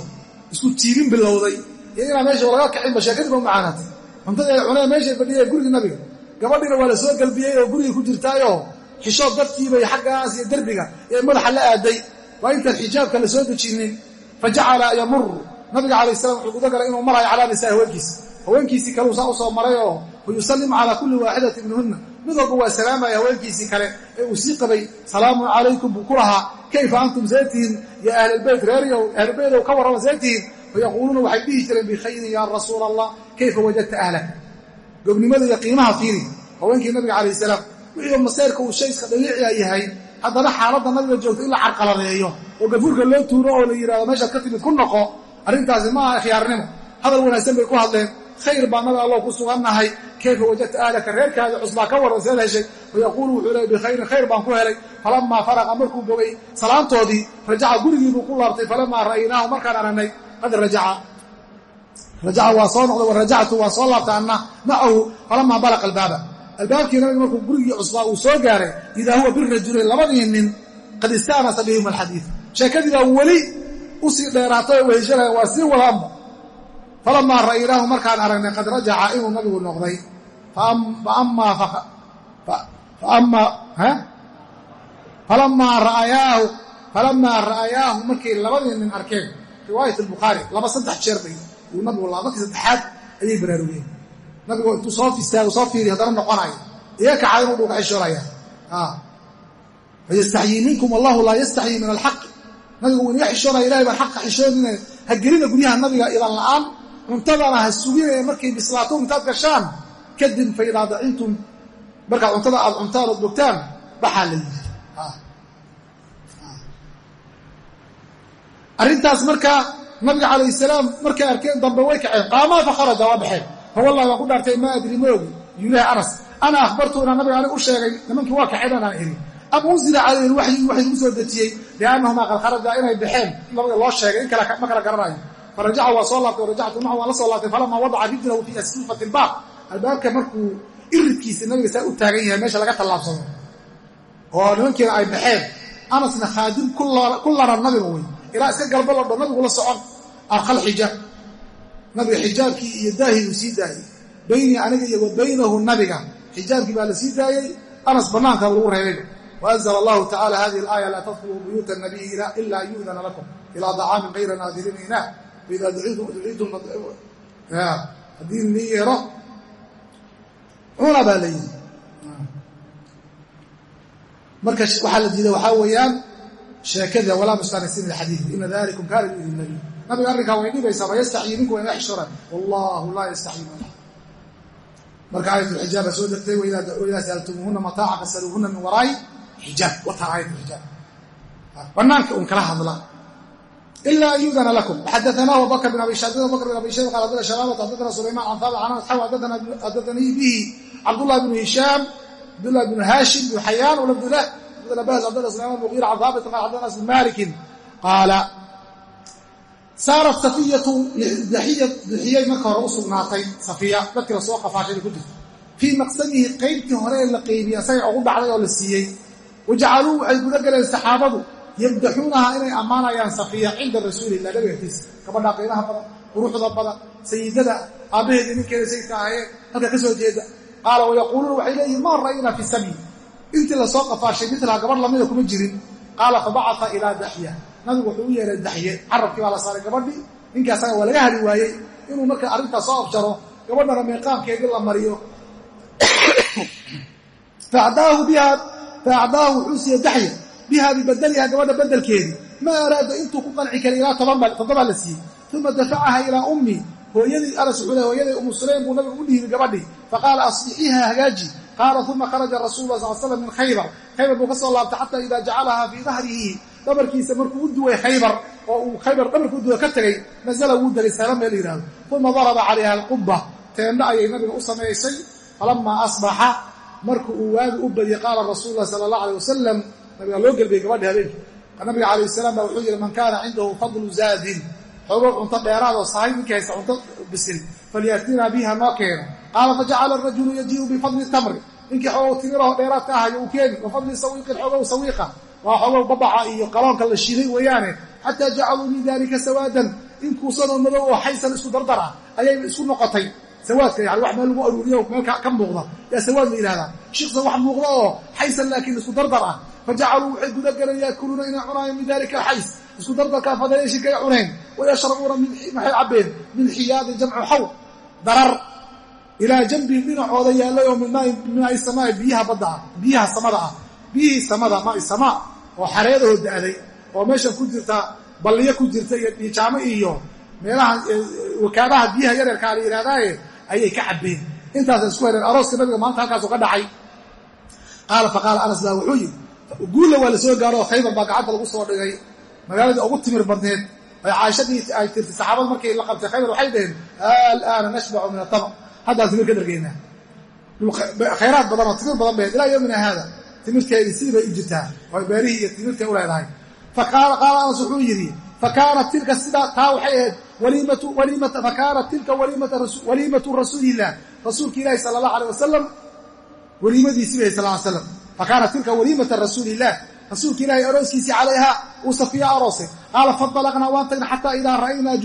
isku tiirin bilowday. Iyo inaa meesha laga kacinba sheekadii baa u macaanaatay. Cuntadii ay cuneen meeshay fadhiyeen gurigii nabiga. Gabadhiina waa la soo galbiyey oo gurigii ku jirtaayoo xishood dadkiibay xaggaas iyo derbiga ee madaxa la aaday. Waa intaan xijaabka la soo dejinin fa jacala yamuru nabiga calayh salam wuxuu gudagalay inuu marayo calaa nisaa haweenkiisi haweenkiisii kaleu saa u soo maray oo fa yusallimu calaa kulli waaxidatin minhunna mid walba waa salaamaya haweenkiisii kale ee uu sii qabay salaamun calaykum buu ku lahaa kayfa antum seetihiin ya ahlalbeyt reeryow ahlulbeytow ka warrama seetihiin fayaquuluuna waxay dhihi jireen bikhayrin yaa rasuula allah kayfa wajadta ahlaka gobnimada iyo qiimaha fiiri haweenkii nabiga calayh salaam wixii maseyrka uu shayska dabiiciya yahay haddana xaaladda nabiga joogto in la carqaladeeyo oo gafuurka loo tuuro oo la yidhahdo meeshaad ka timid ku noqo arrintaasi ma aha khiyaarnimo hadal wanaagsan bay sugannahay kayfa wajadta ahlaka reerkaada cusbaa ka warran seed heshay fayaquulu wuxuu leey bikhayrin khayr baan ku helay falamaa faraqa markuu bogay salaantoodii rajaca gurigiibuu ku laabtay falamaa ra'aynaahu markaan aragnay qad rajaca rajaca waa soo noqday warajactu waa soo laabtay anna macahu falamaa balaqa albaaba albaabkii nabiga markuu gurigii cusbaa uu soo gaaray idaa huwa birajulayn labadii nin qad istaanasa bihim alxadiid sheekadii baa weli u sii dheeraatay oo weheshanaya waa sii wadaanba falamaa ra'aynaahu falamaa ra'ayaahu markay labadii nin arkeen riwaayat albukhaari laba saddex jeer bay uu nabigu laa markii saddexaad ayay baraarugeen. Nabigu intuu soo istaago soo fiiriy haddana noqonaya iga kacay inuu dhuuga xishoonaya fayastaxyii minkum wallahu laa yastaxyii min alxaqi nabigu uu inaga xishoonaya ilahay baan xaqa xishoonina ha gelina guryaha nabiga idan la'aan. Cuntadana ha suginaya markay bislaato intaad gashaan kadib fa idaa dacintum markaad cuntada aad cuntaan ood bogtaan baxaa la yidhi. Arrintaas marka nabiga calayh salaam markay arkeen dambe way kaceen. Qaamaa fa kharaja waa baxeen. Fa wallahi waan ku dhaartay maa adri moogi yuulahi anas ana akhbartu inaan nabiga anig u sheegay nimankii waa kaceen anaan ihi am unzila calayhi waxyi waxay ugu soo dejiyey liannahumaa qad kharaja inay baxeen. Nabiga loo sheegay in kale ma kala garanayo. Farajaca waa soo laabtay warajactu macahu waan la soo laabtay falamaa wadaca rijlahu fii asfati ilbaab albaabka markuu iridkiisa nabiga saa u taagan yahay meesha laga tallaabsado. Oo nimankiina ay baxeen. Anasna khaadim ku lara nabiga wey ilaa iska galba ladho nabigu la socon. Arqal xijaab. Nabiga xijaabkii iyo daahii uu sii daayey. Baynii aniga iyo wa nabiga. Xijaabkii baa la sii daayey. Anas bannaankaa lagu reebayba waanzla allahu tacala hadihi alaaya laa tadkuluu buyuuta nabiyi ila an yu'dana lakum ilaa dacaamin kayra naadiriina inaa duciitum haddii nii cuna baa la yidhi. Marka waxaa la diiday waxaa weeyaan sheekada walaa mustaanisin ilxadiid ina dalikum kaana yu'di nabiy. Nabiga arrinkaa way dhibaysaa fayastaxyii minku waa inaga xishoran wallahu laa yastaxyii min marka aayatulxijaaba soo degtay waidaa saaltumuuhuna mataaca fasaluuhuna min waraa'i xijaab. Wataan aayatulxijaab banaanka un kala hadla ila an yu'dana lakum xadaana abubakr bin abi shayb qaal hadana shabaabata xadaana sulayman can taabic can asxaab xadaanii bihi cabdullah bnu hishaam cabdullah bnu haashim bnu xayaan walabdulah bas xadana sulayman mugiir can haabit qaal xadana anas bin malikin qaala saarat safiyatu duxiyay marka hore u sugnaatay safiya dadkii la soo qafaashada ku jirta fii maqsamihi qaybtii hore ee la qeybiyey asaga ugu dhacday oo la siiyey wajacaluu waxay guda galeen saxaabadu yamdaxuunaha inay ammaanayaan safiya cinda rasuulillah nabiga agtiisa gabadhaa qiimaha badan quruxda badan sayidada aabbaheedii ninkeeda sayidka ahayeen halka ka soo jeeda. Qaala wayaquuluuna waxay leeyihiin ma ra'aynaa fi sabyi intii la soo qafaashay milaha gabadh lamida kuma jirin. Qaala fabacata ilaa daxya. Nabigu wuxuu u yeeray daxye. Carabkii baa la saaray gabadhii. Ninkii asaga waa laga hari waayey. Inuu marka arrintaas soo afjaro gabadhana meeqaamkeedii la mariyo. Faacdaahu biha faacdaahu wuxuu siiye daxya biha bibadaliha gabadha bedelkeedii ma araada intuu ku qanci karay ilaa toddobaa la siiyey uma dafacaha ilaa ummi hooyadii anas wuxuu le hooyadii umu sulaym buu nabigu u dhiibay gabadhii faqaala aslixiiha hagaaji qaala uma kharaja rasuulu lah sal slam min khaybar khaybar buu ka soo laabtay xata idaa jacalahaa fii dahrihi dhabarkiisa markuu u duway khaybar oo uu khaybar dhabarka u duwa ka tegey nasala wuu degay sala meel yidhahdo uma daraba calayha alqubba teendho ayay nabiga u samaysay falamaa asbaxa marka uu waagi u badiyey qaala rasuulu lah sala allah alay wasalam nabiga loo gelbiyey gabadhi habeenkii. Nabiga calayh salaam baa wuxuu yidhi man kaana cindahu fadlu zaadin. Xoogo cunto dheeraadoo sahay ninkii haysta cunto bisil. Falyatinaa biha noo keeno. Qaala fajacala arajulu yajiiu bifadli tamri. Ninkii xoogow timiraho dheeraad ka ahayo uu keeni. Wa fadli sawiiqin sawiiqa. Waa xoogow babaca iyo qaloonka la shiiday weeyaane xataa jacaluu min dalika sawaadan. In kuusanoo madow oo xaysan isku dardar ayayba isku noqotay sawaadka yani wax meel lagu aruuriyo meel ka muuqda. Yaa sawaad la yidhahdaa shiksa wax muuqda oo xaysan laakiin isku dardar ah. Fajacaluu waxay guda galeen yaakuluuna inay cunaayeen min dalika alxays isku dardarkaa fadayeeshikay cuneen wayashrabuuna maxay cabbeen? Min xiyaadi jamcu xaw. Darar. Ilaa janbihim dhinacooda yaallay oo min maai samaai biyaha badda ah. Biyaha samada ah. Biyihii samada maai samaa. Oo xareedahoo da'day. Oo meeshan ku jirta balliyo ku jirta iyo dhiijaamo iyo meelaha wakaabaha biyaha yareerkaa la yidhahdaaye ayay ka cabbeen. Intaasa isku hereen arooska nabiga maanta halkaasu ka dhacay. Qaala faqaala anas baa wuxuu yidhi guulla waa la soo gaaro oo khaybar baa gacanta lagu soo dhigay. Magaaladii ugu timir badneed ay caaishadii ay tirtay. Saxaabada markay la qabtay khaybar waxay dhaheen alaana nashbacu min atamr haddaan timir ka dhargeynaa khayraad badan oo timir badan baheed ilaa yowmina haada. Timirteedii sidii bay u jirtaa. Oo beerihii iyo timirtay u leedahay. Faqaala anas wuxuu yidhi fa kaanat tilka sidaa taa waxay ahayd fakaanat tilka waliimatu rasuulilah rasuulka ilaahi sala allah aleh wasalam weliimadiisi bay sal slam fakaanat tilka waliimata rasuulilah rasuulka ilaahi arooskiisii calayha uu safiya aroosay. Qaala fadalaqnaa waan tagna xataa idaa ra'aynaa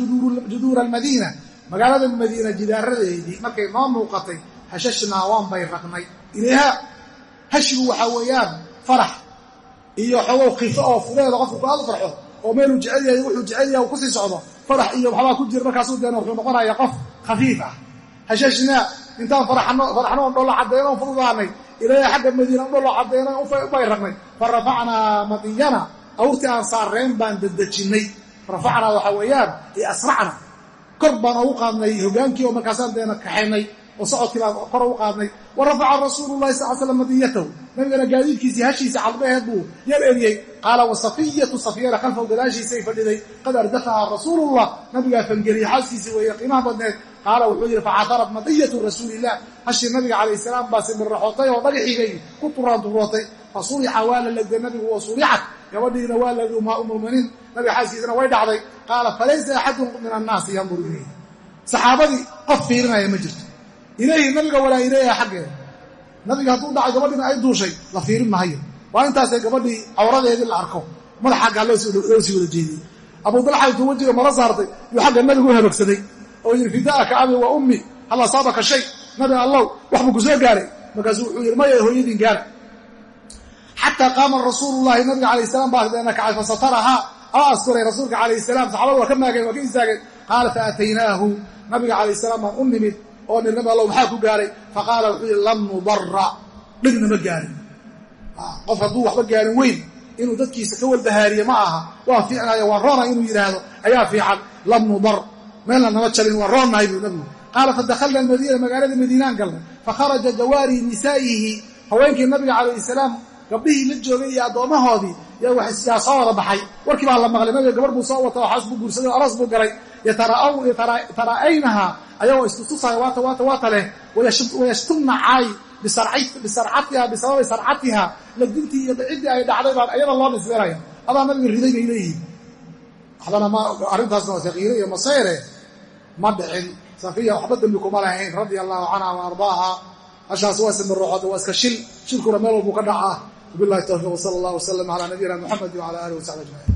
juduura almadiina magaalada madiina jidaaradeedii markay noo muuqatay hashashnaa waan bayraqnay. Ilayha hashigu waxaa weeyaan farax iyo xogow kifo oo fuleeda qofku ku aad farxo oo meeluu jecel yahay wuxuu jecel yahay uu ku sii socdo. Farax iyo waxbaa ku jira markaasuu deena wuxuu noqonaya qof khafiif ah. Hashashnaa intaan faraxnoon dhollo caddeeno on fududaanay. Ilaahay xagga madiina u dhollo caddeeno u bayraqnay fa madiyana awrtii aan saareen baan dedejinnay rafacnaa waxaa weeyaan iyo asracna. Kor baan ugu qaadnay hogaankii oo markaasaan deena kaxaynay oo socodkii baan kor ugu qaadnay. Wa rafaca rasuulu llahi sal slam madiyatahu. Nabigana gaadiidkiisii hashiisa calbeheed buu yar eriyey qaala wasafiyatu safiyana khalfahu gadaashiisay fadhiday. Qad ardafahaa rasuulullah. Nabigaa fangeliyey xaaskiisii weeye qiimaha badneed. Qaala wuxuu yidhi facatarat madiyatu rasuulilah hashii nabiga calayh salaam baa simirraxootay oo dhagaxigaygii ku turaanturootay fa sulixa waa la legday nabigu wa sulicat gabadhiina waa lagi umumuminiin nabiga xaaskiisana way dhacday. Qaala falaysa axadun min annaasi yanduru ilayhi saxaabadii qof fiirinaya ma jirto ilayhi nabiga walaa ilayha xaggeeda nabiga hadduu dhacay gabadhiina ay duushay la fiirin mahayo waa intaasay gabadhii cawradeedii la arko. Madax xaggaa loo sii wada jeediyey. Abu dalxa intuu wejiga mala saartay yuu xagga nabigu u habagsaday. Oo yidhi fidaaka abi wa ummi hal asaabaka shay? Nabi allow wax buu ku soo gaaray. Markaasuu wuxuu yidhi maya hooyadiin gaara xataa qaama rasuululahi nabiga calayh salaam baa deena kacay fasatarahaa aa asturay rasuulka calayh salaam saxaabada waa ka maageen waa ka istaageen. Qaala faataynaahu nabiga calayh salaam baan u nimid oo nir nabi allow maxaa ku gaaray? Faqaala wuxuu yidhi lam nudara dhibna ma gaarin. Qof hadduu waxba gaarin weyn inuu dadkiisa ka walbahaariye ma aha. Waa fiicnaya waa roona inuu yidhaahdo. Ayaa fiican. Lam nudar meelna nama jabin waa roonnahay buu nabigu qaala fadakhalna almadiina magaalada madiinaan galnay. Fakharaja jawaari nisaa'ihi. Haweenkii nabiga calayhi salaam gabdhihii la joogay iyo addoommahoodii yaa soo wada baxay. Warkii baa la maqlay nabiga gabar buu soo wata oo xaas buu guursaday o aroos buu galay yatara'aynaha ayagoo istustusaya waata waata waata leh wayashtumna caay bisarcatiha bisababi sarcatiha lagdintii iyo ciddii ay dhacday baan ayada loo nisbeynaya adaa nabiga riday bay leeyihiin arrintaasna sakiire iyo masayre ma dhicin safiya waxba dembi kuma lahayn radia allahu canha wa ardaaha hashaas waa samiroxoda waa iska shil shilkuna meel walbuu ka dhacaa wabilahi towfiiq wsala allah wasalam calaa nabiyina muxamedi wcala alihi wasaxbi ajmaciin